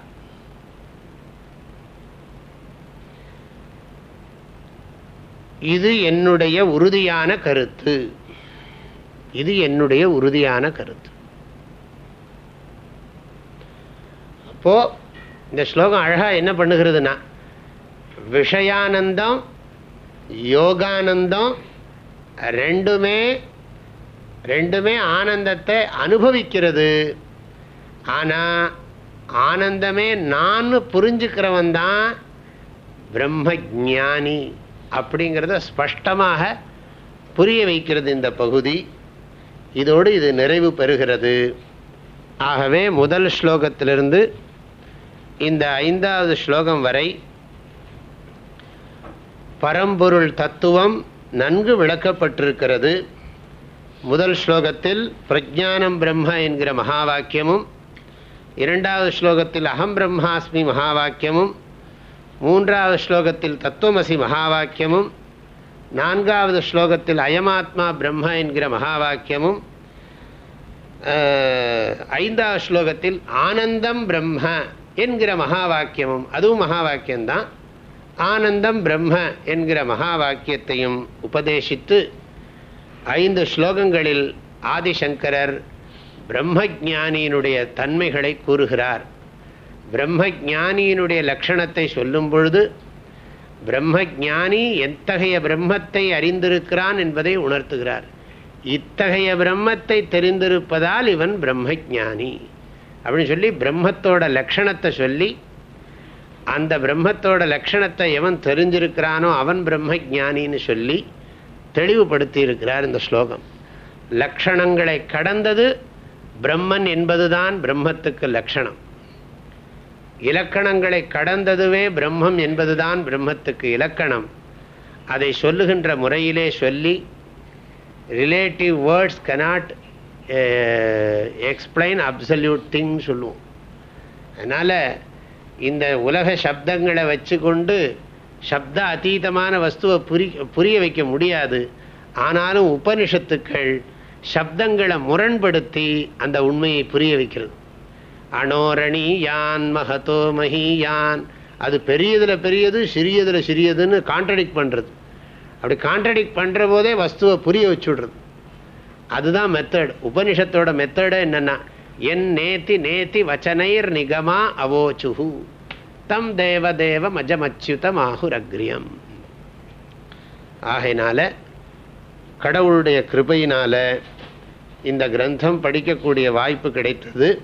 இது என்னுடைய உறுதியான கருத்து. இது என்னுடைய உறுதியான கருத்து. அப்போ இந்த ஸ்லோகம் அழகா என்ன பண்ணுகிறதுனா விஷயானந்தம் யோகானந்தம் ரெண்டுமே ரெண்டுமே ஆனந்தத்தை அனுபவிக்கிறது. ஆனால் ஆனந்தமே நான் புரிஞ்சுக்கிறவன் தான் பிரம்ம ஜானி அப்படிங்கிறத ஸ்பஷ்டமாக புரிய வைக்கிறது இந்த பகுதி. இதோடு இது நிறைவு பெறுகிறது. ஆகவே முதல் ஸ்லோகத்திலிருந்து இந்த ஐந்தாவது ஸ்லோகம் வரை பரம்பொருள் தத்துவம் நன்கு விளக்கப்பட்டிருக்கிறது. முதல் ஸ்லோகத்தில் பிரஜானம் பிரம்ம என்கிற மகா வாக்கியமும் இரண்டாவது ஸ்லோகத்தில் அகம் பிரம்மாஸ்மி மகா வாக்கியமும் மூன்றாவது ஸ்லோகத்தில் தத்துவமசி மகா வாக்கியமும் நான்காவது ஸ்லோகத்தில் அயமாத்மா பிரம்ம என்கிற மகா வாக்கியமும் ஐந்தாவது ஸ்லோகத்தில் ஆனந்தம் பிரம்ம என்கிற மகா வாக்கியமும் அதுவும் மகா வாக்கியம்தான் ஆனந்தம் பிரம்ம என்கிற மகா வாக்கியத்தையும் உபதேசித்து ஐந்து ஸ்லோகங்களில் ஆதிசங்கரர் பிரம்ம ஜானியினுடைய தன்மைகளை கூறுகிறார். பிரம்ம ஞானியினுடைய லட்சணத்தை சொல்லும் பொழுது பிரம்ம ஞானி எத்தகைய பிரம்மத்தை அறிந்திருக்கிறான் என்பதை உணர்த்துகிறார். இத்தகைய பிரம்மத்தை தெரிந்திருப்பதால் இவன் பிரம்ம ஞானி அப்படின்னு சொல்லி பிரம்மத்தோட லட்சணத்தை சொல்லி அந்த பிரம்மத்தோட லட்சணத்தை எவன் தெரிஞ்சிருக்கிறானோ அவன் பிரம்ம ஞானின்னு சொல்லி தெளிவுபடுத்தி இருக்கிறார் இந்த ஸ்லோகம். லக்ஷணங்களை கடந்தது பிரம்மன் என்பதுதான் பிரம்மத்துக்கு லட்சணம். இலக்கணங்களை கடந்ததுவே பிரம்மம் என்பதுதான் பிரம்மத்துக்கு இலக்கணம். அதை சொல்லுகின்ற முறையிலே சொல்லி relative words cannot explain absolute thing சொல்லுவோம். அதனால் இந்த உலக சப்தங்களை வச்சு கொண்டு சப்த அதீதமான வஸ்துவை புரி புரிய வைக்க முடியாது. ஆனாலும் உபனிஷத்துக்கள் சப்தங்களை முரண்படுத்தி அந்த உண்மையை புரிய வைக்கிறது. அனோரணி யான் மகதோ மஹி யான் அது பெரியதில் பெரியது சிறியதில் சிறியதுன்னு கான்ட்ரடிக்ட் பண்ணுறது அப்படி கான்ட்ரடிக்ட் பண்ணுற போதே வஸ்துவை புரிய வச்சுடுறது. அதுதான் மெத்தட் உபனிஷத்தோட மெத்தடை என்னென்னா என் நேத்தி நேத்தி வச்சனைர் நிகமா அவோச்சுஹு. தம் தேவதேவ மஜமச்சுதம் ஆகுரக்ரியம். ஆகையினால கடவுளுடைய கிருபையினால இந்த கிரந்தம் படிக்கக்கூடிய வாய்ப்பு கிடைத்தது.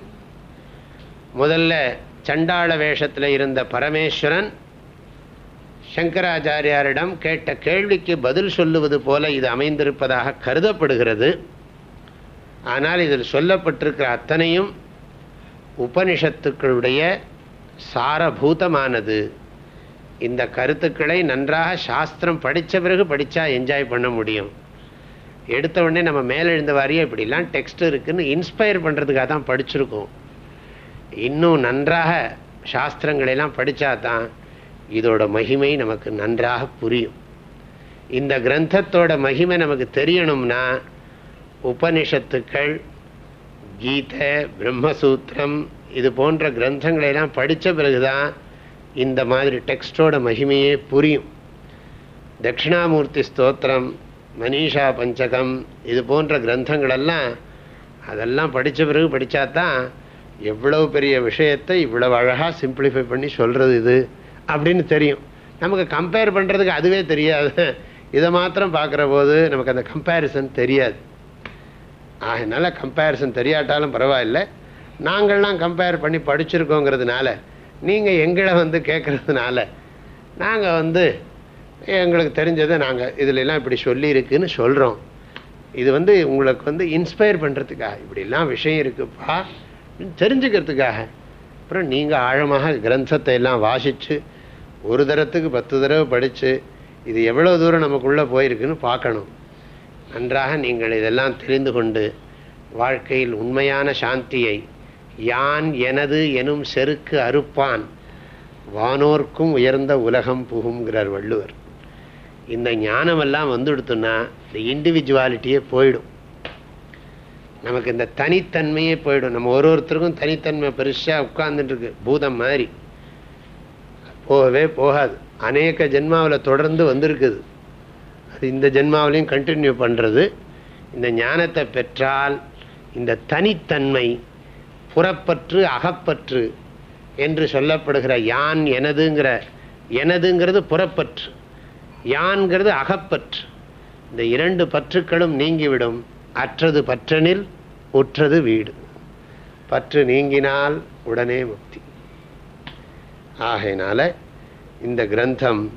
முதல்ல சண்டாள வேஷத்தில் இருந்த பரமேஸ்வரன் சங்கராச்சாரியாரிடம் கேட்ட கேள்விக்கு பதில் சொல்லுவது போல இது அமைந்திருப்பதாக கருதப்படுகிறது. ஆனால் இதில் சொல்லப்பட்டிருக்கிற அத்தனையும் உபனிஷத்துக்களுடைய சாரபூதமானது. இந்த கருத்துக்களை நன்றாக சாஸ்திரம் படித்த பிறகு படித்தா என்ஜாய் பண்ண முடியும். எடுத்த உடனே நம்ம மேலெழுந்த வாரியே இப்படிலாம் டெக்ஸ்ட் இருக்குன்னு இன்ஸ்பயர் பண்ணுறதுக்காக தான் படிச்சிருக்கோம். இன்னும் நன்றாக சாஸ்திரங்களெல்லாம் படித்தா தான் இதோட மகிமை நமக்கு நன்றாக புரியும். இந்த கிரந்தத்தோட மகிமை நமக்கு தெரியணும்னா உபனிஷத்துக்கள் கீதை பிரம்மசூத்திரம் இது போன்ற கிரந்தங்களெல்லாம் படித்த பிறகுதான் இந்த மாதிரி டெக்ஸ்டோட மகிமையே புரியும். தட்சிணாமூர்த்தி ஸ்தோத்திரம் மனிஷா பஞ்சகம் இது போன்ற கிரந்தங்களெல்லாம் அதெல்லாம் படித்த பிறகு படித்தா தான் எவ்வளவு பெரிய விஷயத்தை இவ்வளவு அழகாக சிம்பிளிஃபை பண்ணி சொல்கிறது இது அப்படின்னு தெரியும். நமக்கு கம்பேர் பண்ணுறதுக்கு அதுவே தெரியாது. இதை மாத்திரம் பார்க்குற போது நமக்கு அந்த கம்பேரிசன் தெரியாது. அதனால் கம்பேரிசன் தெரியாட்டாலும் பரவாயில்ல. நாங்கள்லாம் கம்பேர் பண்ணி படிச்சிருக்கோங்கிறதுனால நீங்கள் எங்களை வந்து கேட்குறதுனால நாங்கள் வந்து எங்களுக்கு தெரிஞ்சதை நாங்கள் இதுலலாம் இப்படி சொல்லியிருக்குன்னு சொல்கிறோம் இது வந்து உங்களுக்கு வந்து இன்ஸ்பயர் பண்ணுறதுக்காக இப்படிலாம் விஷயம் இருக்குப்பா தெரிஞ்சுக்கிறதுக்காக. அப்புறம் நீங்கள் ஆழமாக கிரந்தத்தை எல்லாம் வாசித்து ஒரு தரத்துக்கு பத்து தடவை படித்து இது எவ்வளோ தூரம் நமக்குள்ளே போயிருக்குன்னு பார்க்கணும். நன்றாக நீங்கள் இதெல்லாம் தெரிந்து கொண்டு வாழ்க்கையில் உண்மையான சாந்தியை யான் எனது எனும் செருக்கு அறுப்பான் வானோர்க்கும் உயர்ந்த உலகம் புகுங்கிறார் வள்ளுவர். இந்த ஞானமெல்லாம் வந்துடுத்துன்னா இந்த இண்டிவிஜுவாலிட்டியே போயிடும். நமக்கு இந்த தனித்தன்மையே போயிடும். நம்ம ஒரு ஒருத்தருக்கும் தனித்தன்மை பெருசாக உட்கார்ந்துட்டுருக்கு பூதம் மாதிரி. போகவே போகாது. அநேக ஜென்மாவில் தொடர்ந்து வந்திருக்குது. அது இந்த ஜென்மாவிலையும் கண்டினியூ பண்ணுறது இந்த ஞானத்தை பெற்றால் இந்த தனித்தன்மை புறப்பற்று அகப்பற்று என்று சொல்லப்படுகிற யான் எனதுங்கிற எனதுங்கிறது புறப்பற்று யான்கிறது அகப்பற்று. இந்த இரண்டு பற்றுக்களும் நீங்கிவிடும் அற்றது பற்றனில் உற்றது வீடு. பற்று நீங்கினால் உடனே முக்தி. ஆகையினால இந்த கிரந்தம்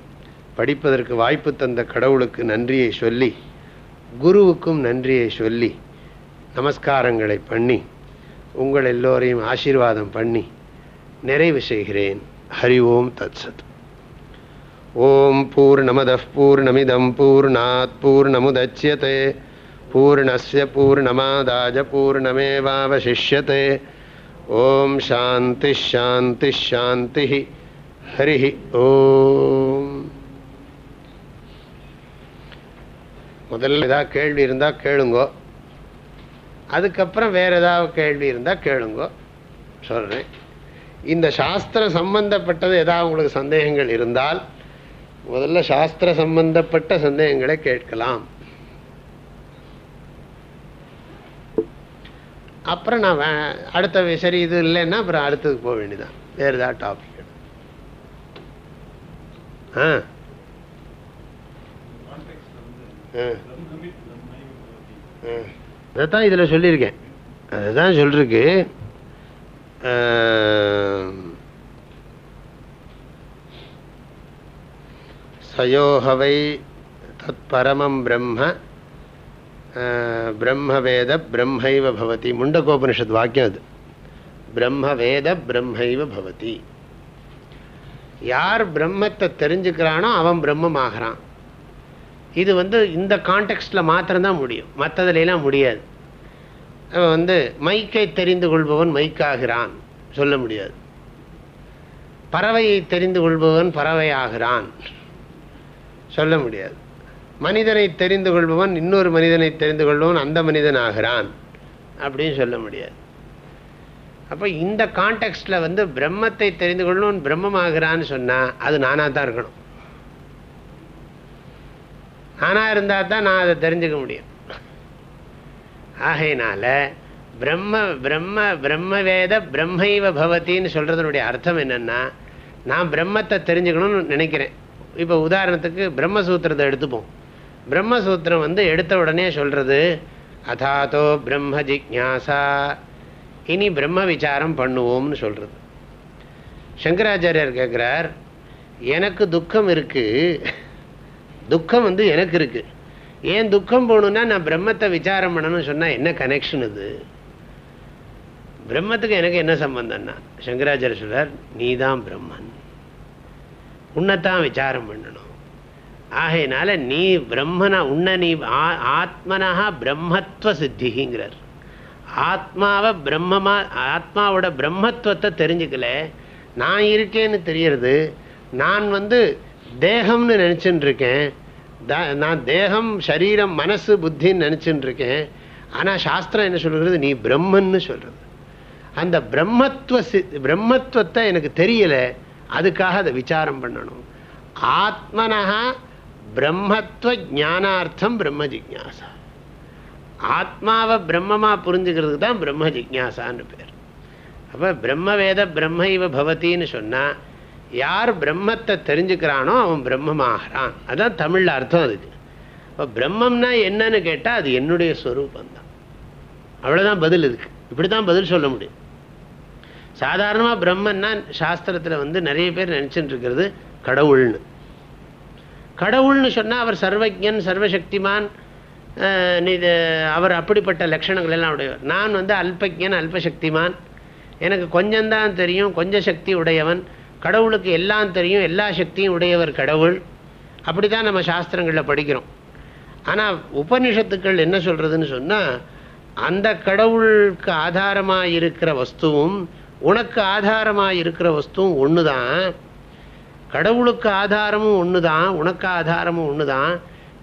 படிப்பதற்கு வாய்ப்பு தந்த கடவுளுக்கு நன்றியை சொல்லி குருவுக்கும் நன்றியை சொல்லி நமஸ்காரங்களை பண்ணி உங்கள் எல்லோரையும் ஆசீர்வாதம் பண்ணி நிறைவு செய்கிறேன். ஹரி ஓம் தத் சத் ஓம் பூர்ணமத பூர்ணமிதம் பூர்ணாத் பூர்ணமுதட்சியதே பூர்ணஸ்ய பூர்ணமாதாஜ பூர்ணமேவாவசிஷ்யதே. ஓம் சாந்தி ஷாந்தி ஷாந்தி. ஹரி ஓம். முதல்ல ஏதாவது கேள்வி இருந்தால் கேளுங்கோ. அதுக்கப்புறம் வேறு ஏதாவது கேள்வி இருந்தால் கேளுங்கோ. சொல்கிறேன் இந்த சாஸ்திர சம்பந்தப்பட்டது ஏதாவது உங்களுக்கு சந்தேகங்கள் இருந்தால் முதல்ல சாஸ்திர சம்பந்தப்பட்ட சந்தேகங்களை கேட்கலாம். அப்புறம் நான் அடுத்த சரி இது இல்லைன்னா அப்புறம் அடுத்ததுக்கு போக வேண்டியதான் வேறு ஏதாவது டாபிக் ஆ? அதைத்தான் இதில் சொல்லியிருக்கேன். அதுதான் சொல்லிருக்கு. சயோகவை தத் பரமம் பிரம்ம பிரம்மவேத பிரம்மைவ பவதி. முண்டகோபனிஷத் வாக்கியம் அது. பிரம்மவேத பிரம்மைவ பவதி. யார் பிரம்மத்தை தெரிஞ்சுக்கிறானோ அவன் பிரம்மமாகறான். இது வந்து இந்த கான்டெக்ட்டில் மாத்திரம்தான் முடியும். மற்றதுலாம் முடியாது. அவன் வந்து மைக்கை தெரிந்து கொள்பவன் மைக்காகிறான். சொல்ல முடியாது. பறவையை தெரிந்து கொள்பவன் பறவை ஆகிறான் சொல்ல முடியாது. மனிதனை தெரிந்து கொள்பவன் இன்னொரு மனிதனை தெரிந்து கொள்பவன் அந்த மனிதன் ஆகிறான் அப்படின்னு சொல்ல முடியாது. அப்போ இந்த கான்டெக்ஸ்டில் வந்து பிரம்மத்தை தெரிந்து கொள்ளணும் பிரம்மமாகிறான்னு சொன்னால் அது நானாக தான் இருக்கணும். நானாக இருந்தால் தான் நான் அதை தெரிஞ்சுக்க முடியும். ஆகையினால பிரம்ம பிரம்ம பிரம்ம வேத பிரம்மைவ பவத்தின்னு சொல்கிறதுனுடைய அர்த்தம் என்னென்னா நான் பிரம்மத்தை தெரிஞ்சுக்கணும்னு நினைக்கிறேன். இப்போ உதாரணத்துக்கு பிரம்மசூத்திரத்தை எடுத்துப்போம். பிரம்மசூத்திரம் வந்து எடுத்த உடனே சொல்கிறது அதாத்தோ பிரம்ம ஜிக்யாசா இனி பிரம்ம விசாரம் பண்ணுவோம்னு சொல்கிறது சங்கராச்சாரியர் கேட்குறார் எனக்கு துக்கம் இருக்குது துக்கம் வந்து எனக்கு இருக்குது ஏன் துக்கம் போகணுன்னா நான் பிரம்மத்தை விசாரம் பண்ணணும்னு சொன்னால் என்ன கனெக்ஷன் இது? பிரம்மத்துக்கு எனக்கு என்ன சம்பந்தம்னா? சங்கராச்சார சொல்றார் நீ தான் பிரம்மன். உன்னைத்தான் விசாரம் பண்ணணும். ஆகையினால நீ பிரம்மனா உன்னை நீ ஆத்மனா பிரம்மத்துவ சித்திங்கிறார் ஆத்மாவை பிரம்மமா ஆத்மாவோட பிரம்மத்துவத்தை தெரிஞ்சுக்கல. நான் இருக்கேன்னு தெரியறது. நான் வந்து தேகம்னு நினச்சின்னு இருக்கேன் நான் தேகம் சரீரம் மனசு புத்தின்னு நினச்சின்னு இருக்கேன் ஆனால் சாஸ்திரம் என்ன சொல்கிறது நீ பிரம்மன்னு சொல்கிறது அந்த பிரம்மத்துவ சி பிரம்மத்துவத்தை எனக்கு தெரியலை. அதுக்காக அதை விசாரம் பண்ணணும். ஆத்மனஹா பிரம்மத்துவ ஜானார்த்தம் பிரம்ம ஜிக்யாசா. ஆத்மாவை பிரம்மமாக புரிஞ்சுக்கிறதுக்கு தான் பிரம்ம ஜிக்யாசான்னு பேர். அப்போ பிரம்ம வேத பிரம்ம இவ பவத்தின்னு சொன்னால் யார் பிரம்மத்தை தெரிஞ்சுக்கிறானோ அவன் பிரம்மமாகறான். அதான் தமிழில் அர்த்தம் அதுக்கு. இப்போ பிரம்மம்னா என்னன்னு கேட்டால் அது என்னுடைய ஸ்வரூபந்தான் அவ்வளோதான் பதில் இதுக்கு. இப்படி தான் பதில் சொல்ல முடியும். சாதாரணமாக பிரம்மன்னா சாஸ்திரத்தில் வந்து நிறைய பேர் நினச்சிட்டு இருக்கிறது கடவுள்னு. கடவுள்னு சொன்னால் அவர் சர்வஜன் சர்வசக்திமான் இது அவர் அப்படிப்பட்ட லட்சணங்கள் எல்லாம் உடையவர். நான் வந்து அல்பஜன் அல்பசக்திமான். எனக்கு கொஞ்சம்தான் தெரியும் கொஞ்சம் சக்தி உடையவன். கடவுளுக்கு எல்லாம் தெரியும் எல்லா சக்தியும் உடையவர் கடவுள். அப்படி தான் நம்ம சாஸ்திரங்களில் படிக்கிறோம். ஆனால் உபனிஷத்துக்கள் என்ன சொல்கிறதுன்னு சொன்னால் அந்த கடவுளுக்கு ஆதாரமாக இருக்கிற வஸ்துவும் உனக்கு ஆதாரமாக இருக்கிற வஸ்துவும் ஒன்று தான் கடவுளுக்கு ஆதாரமும் ஒன்று தான் உனக்கு ஆதாரமும் ஒன்று தான்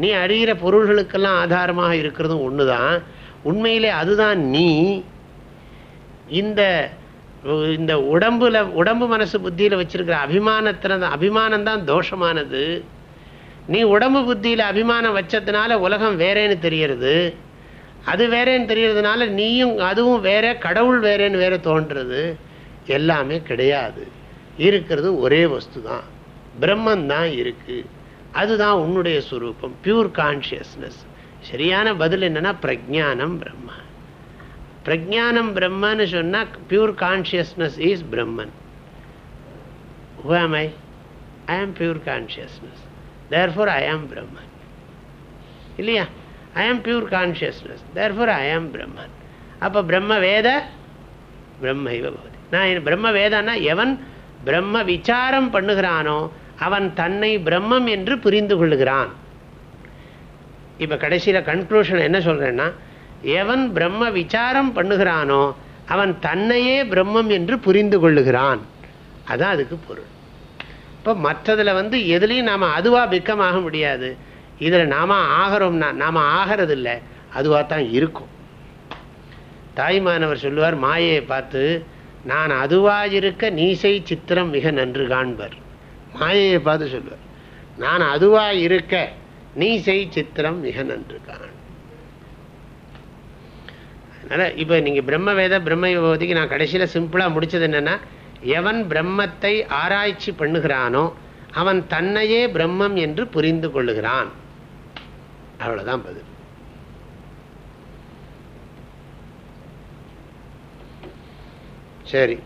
நீ அறிகிற பொருள்களுக்கெல்லாம் ஆதாரமாக இருக்கிறதும் ஒன்று தான் உண்மையிலே அதுதான் நீ. இந்த இந்த உடம்புல உடம்பு மனசு புத்தியில் வச்சிருக்கிற அபிமானத்தில் அபிமானம் தான் தோஷமானது. நீ உடம்பு புத்தியில் அபிமானம் வச்சதுனால உலகம் வேறேன்னு தெரியறது. அது வேறேன்னு தெரியறதுனால நீயும் அதுவும் வேற கடவுள் வேறேன்னு வேற தோன்றது எல்லாமே கிடையாது. இருக்கிறது ஒரே வஸ்து தான் பிரம்மந்தான் இருக்கு. அதுதான் உன்னுடைய சுரூபம். பியூர் கான்சியஸ்னஸ் சரியான பதில் என்னன்னா பிரஜானம் பிரம்மா. பிரஜானம் பிரம்மன்னு சொன்னால் pure consciousness is Brahman I I am pure consciousness therefore I ஆம் பிரம்மன் இல்லையா? ஐ am pure consciousness therefore I ஆம் பிரம்மன் அப்போ பிரம்ம வேத பிரம்ம இவ்வளவு நான் பிரம்ம வேதன்னா எவன் பிரம்ம விசாரம் பண்ணுகிறானோ அவன் தன்னை பிரம்மம் என்று புரிந்து கொள்ளுகிறான். இப்போ கடைசியில் கன்க்ளூஷன் என்ன சொல்கிறேன்னா எவன் பிரம்ம விசாரம் பண்ணுகிறானோ அவன் தன்னையே பிரம்மம் என்று புரிந்து கொள்ளுகிறான். அதான் அதுக்கு பொருள். இப்போ மற்றதில் வந்து எதுலேயும் நாம் அதுவாக பிக்கமாக முடியாது. இதில் நாம ஆகிறோம்னா நாம் ஆகிறதில்ல அதுவாக தான் இருக்கும். தாய்மானவர் சொல்லுவார் மாயையை பார்த்து நான் அதுவாயிருக்க நீசை சித்திரம் மிக நன்று காண்பர். மாயையை பார்த்து சொல்லுவார் நான் அதுவாக இருக்க நீசை சித்திரம் மிக நன்று காண் அதனால் இப்போ நீங்கள் பிரம்ம வேத பிரம்ம விபவதிக்கு நான் கடைசியில் சிம்பிளாக முடித்தது என்னென்னா எவன் பிரம்மத்தை ஆராய்ச்சி பண்ணுகிறானோ அவன் தன்னையே பிரம்மம் என்று புரிந்து கொள்ளுகிறான். அவ்வளவுதான் பதில். சரி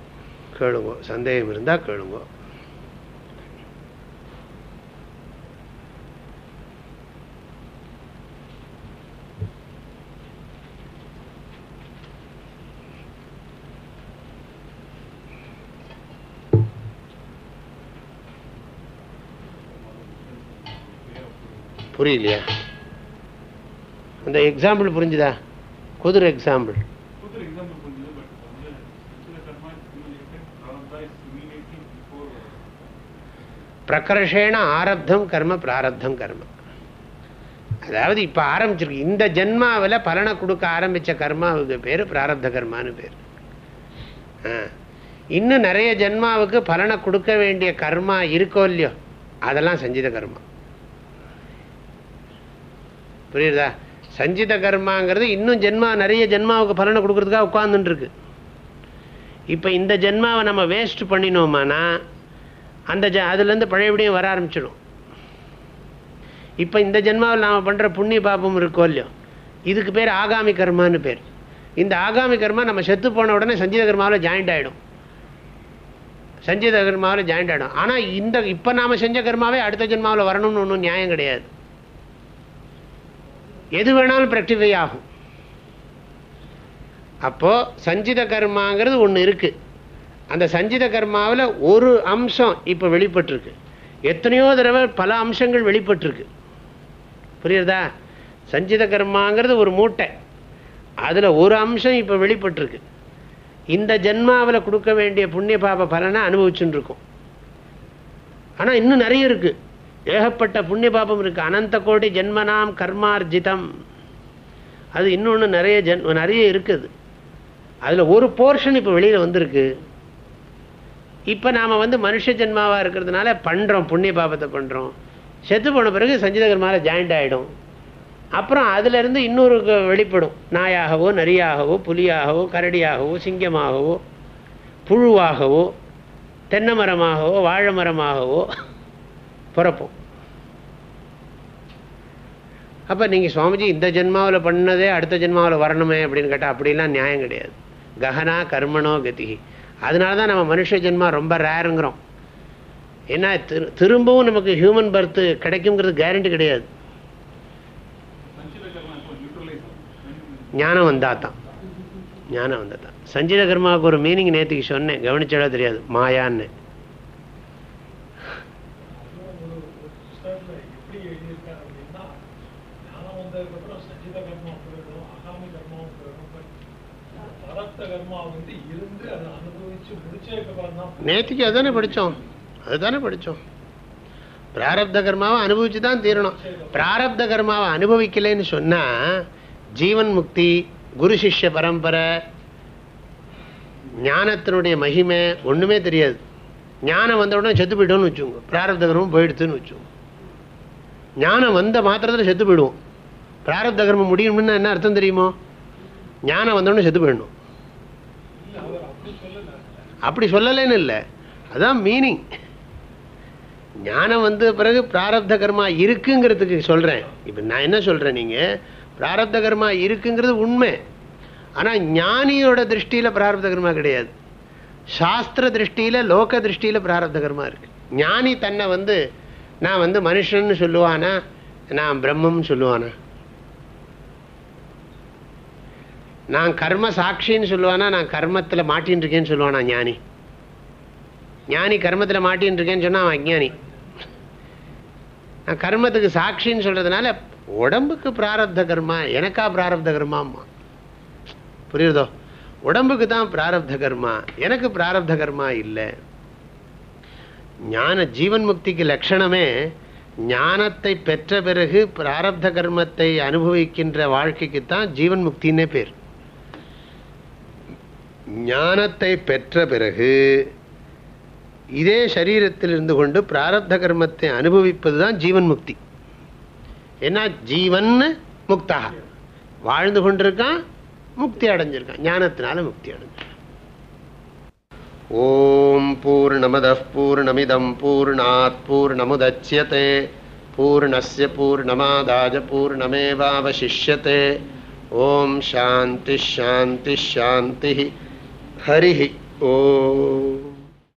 கேளுங்க. சந்தேகம் இருந்தா கேளுங்க. புரியலையா? அந்த எக்ஸாம்பிள் புரிஞ்சுதா? குதிரை எக்ஸாம்பிள் பிரகர்ஷேன ஆரப்தம் கர்ம பிராரப்தம் கர்ம. அதாவது இப்போ ஆரம்பிச்சிருக்கு. இந்த ஜென்மாவில் பலனை கொடுக்க ஆரம்பித்த கர்மாவுக்கு பேர் பிராரப்த கர்மான்னு பேர். இன்னும் நிறைய ஜென்மாவுக்கு பலனை கொடுக்க வேண்டிய கர்மா இருக்கோ இல்லையோ அதெல்லாம் சஞ்சித கர்மா. புரியுதா? சஞ்சித கர்மாங்கிறது இன்னும் ஜென்மா நிறைய ஜென்மாவுக்கு பலனை கொடுக்கறதுக்காக உட்கார்ந்துட்டு இருக்கு இப்போ இந்த ஜென்மாவை நம்ம வேஸ்ட் பண்ணினோமானா அந்த ஜ அதுலேருந்து பழையபடியும் வர ஆரம்பிச்சிடும். இப்போ இந்த ஜென்மாவில் நாம் பண்ணுற புண்ணிய பாபம் இருக்கோ இல்லையோ இதுக்கு பேர் ஆகாமி கர்மான்னு பேர். இந்த ஆகாமி கர்மா நம்ம செத்து போன உடனே சஞ்சீத கர்மாவில் ஜாயிண்ட் ஆகிடும் சஞ்சீத கர்மாவில் ஜாயிண்ட் ஆகிடும் ஆனால் இந்த இப்போ நாம் செஞ்ச கர்மாவே அடுத்த ஜென்மாவில் வரணும்னு ஒன்றும் நியாயம் கிடையாது. எது வேணாலும் பிரக்டிஃபை ஆகும். அப்போது சஞ்சித கர்மாங்கிறது ஒன்று இருக்குது அந்த சஞ்சித கர்மாவில் ஒரு அம்சம் இப்போ வெளிப்பட்டிருக்கு. எத்தனையோ தடவை பல அம்சங்கள் வெளிப்பட்டிருக்கு. புரியுறதா? சஞ்சித கர்மாங்கிறது ஒரு மூட்டை. அதில் ஒரு அம்சம் இப்போ வெளிப்பட்டிருக்கு. இந்த ஜென்மாவில் கொடுக்க வேண்டிய புண்ணிய பாப பலனை அனுபவிச்சுட்டு இருக்கோம். ஆனால் இன்னும் நிறைய இருக்குது ஏகப்பட்ட புண்ணிய பாபம் இருக்குது அனந்த கோடி ஜென்மனாம் கர்மார்ஜிதம். அது இன்னொன்று நிறைய ஜென் நிறைய இருக்குது. அதில் ஒரு போர்ஷன் இப்போ வெளியில் வந்திருக்கு. இப்போ நாம் வந்து மனுஷ ஜென்மாவாக இருக்கிறதுனால பண்ணுறோம் புண்ணிய பாபத்தை பண்ணுறோம் செத்து போன பிறகு சஞ்சித கர்மாவில் ஜாயிண்ட் ஆகிடும் அப்புறம் அதிலிருந்து இன்னொரு வெளிப்படும். நாயாகவோ நரியாகவோ புலியாகவோ கரடியாகவோ சிங்கமாகவோ புழுவாகவோ தென்னை மரமாகவோ வாழை மரமாகவோ பிறப்போம் அப்போ நீங்கள் சுவாமிஜி இந்த ஜென்மாவில் பண்ணதே அடுத்த ஜென்மாவில் வரணுமே அப்படின்னு கேட்டால் அப்படிலாம் நியாயம் கிடையாது. ககனா கர்மனோ கதி. அதனால தான் நம்ம மனுஷ ஜென்மா ரொம்ப ரேருங்கிறோம். ஏன்னா திரு திரும்பவும் நமக்கு ஹியூமன் பர்த் கிடைக்குங்கிறது கேரண்டி கிடையாது. ஞானம் வந்தால் தான் ஞானம் வந்தால் தான் சஞ்சீத கர்மாவுக்கு ஒரு மீனிங் நேற்றுக்கு சொன்னேன். கவனிச்சாலே தெரியாது. மாயான்னு ஒரு ஒரு புஸ்தகத்துல எப்படி எழுதியிருக்காரு அப்படின்னா ஞானம் வந்ததுக்கப்புறம் சஞ்சித கர்மம் பிறகும் அகாமி கர்மாவும் பிறகும் but பரத்த கர்மா வந்து இருந்து அதை அனுபவிச்சு முடிச்சதுக்கப்புறம் தான் நேற்றுக்கு அதானே படித்தோம் அதுதானே படித்தோம் பிராரப்த கர்மாவை அனுபவிச்சு தான் தீரணும். பிராரப்த கர்மாவை அனுபவிக்கலைன்னு சொன்னால் ஜீவன் முக்தி குரு சிஷ்ய பரம்பரை ஞானத்தினுடைய மகிமை ஒன்றுமே தெரியாது. ஞானம் வந்த உடனே செத்து போயிட்டோம்னு வச்சுக்கோங்க. பிராரப்த கர்மம் போயிடுத்துன்னு வச்சுக்கோங்க. ஞானம் வந்த மாத்திரத்தில் செத்து போயிடுவோம். பிராரப்த கர்மம் முடியணும்னா என்ன அர்த்தம் தெரியுமோ? ஞானம் வந்தோடனே செத்து போயிடணும் இல்ல அவர் அப்படி சொல்லல அப்படி சொல்லலைன்னு இல்லை. அதான் மீனிங் ஞானம் வந்த பிறகு பிராரப்த கர்மா இருக்குங்கிறதுக்கு சொல்கிறேன் இப்போ நான் என்ன சொல்கிறேன் நீங்கள் பிராரப்த கர்மா இருக்குங்கிறது உண்மை. ஆனால் ஞானியோட திருஷ்டியில் பிராரப்த கர்மா கிடையாது. சாஸ்திர திருஷ்டியில் லோக திருஷ்டியில் பிராரப்த கர்மா இருக்குது ஞானி தன்னை வந்து நான் வந்து மனுஷன்னு சொல்லுவானா? நான் பிரம்மம்னு சொல்லுவானா? நான் கர்ம சாட்சின்னு சொல்லுவானா நான் கர்மத்தில் மாட்டின்னு இருக்கேன்னு சொல்லுவானா ஞானி. ஞானி கர்மத்தில் மாட்டின்னு இருக்கேன்னு சொன்னால் அவன் அஜ்ஞானி. நான் கர்மத்துக்கு சாட்சின்னு சொல்றதுனால உடம்புக்கு பிராரப்த கர்மா எனக்கா பிராரப்த கர்மாம்மா. புரியுதோ? உடம்புக்கு தான் பிராரப்த கர்மா எனக்கு பிராரப்த கர்மா இல்லை. ஞான ஜீவன் முக்திக்கு லட்சணமே ஞானத்தை பெற்ற பிறகு பிராரப்த கர்மத்தை அனுபவிக்கின்ற வாழ்க்கைக்கு தான் ஜீவன் முக்தின்னே பேர். ஞானத்தை பெற்ற பிறகு இதே சரீரத்தில் இருந்து கொண்டு பிராரத்த கர்மத்தை அனுபவிப்பது தான் ஜீவன் முக்தி. ஏன்னா ஜீவன் முக்தாக. வாழ்ந்து கொண்டிருக்கான் முக்தி அடைஞ்சிருக்கான். ஞானத்தினால முக்தி அடைஞ்சிருக்கான். ஓம் பூர்ணமத பூர்ணமிதம் பூர்ணாத் பூர்ணமுதட்சியதே பூர்ணஸ்ய பூர்ணமாதாஜ பூர்ணமேவாவசிஷ்யத்தை ஓம் சாந்தி சாந்தி சாந்தி. हरिः ॐ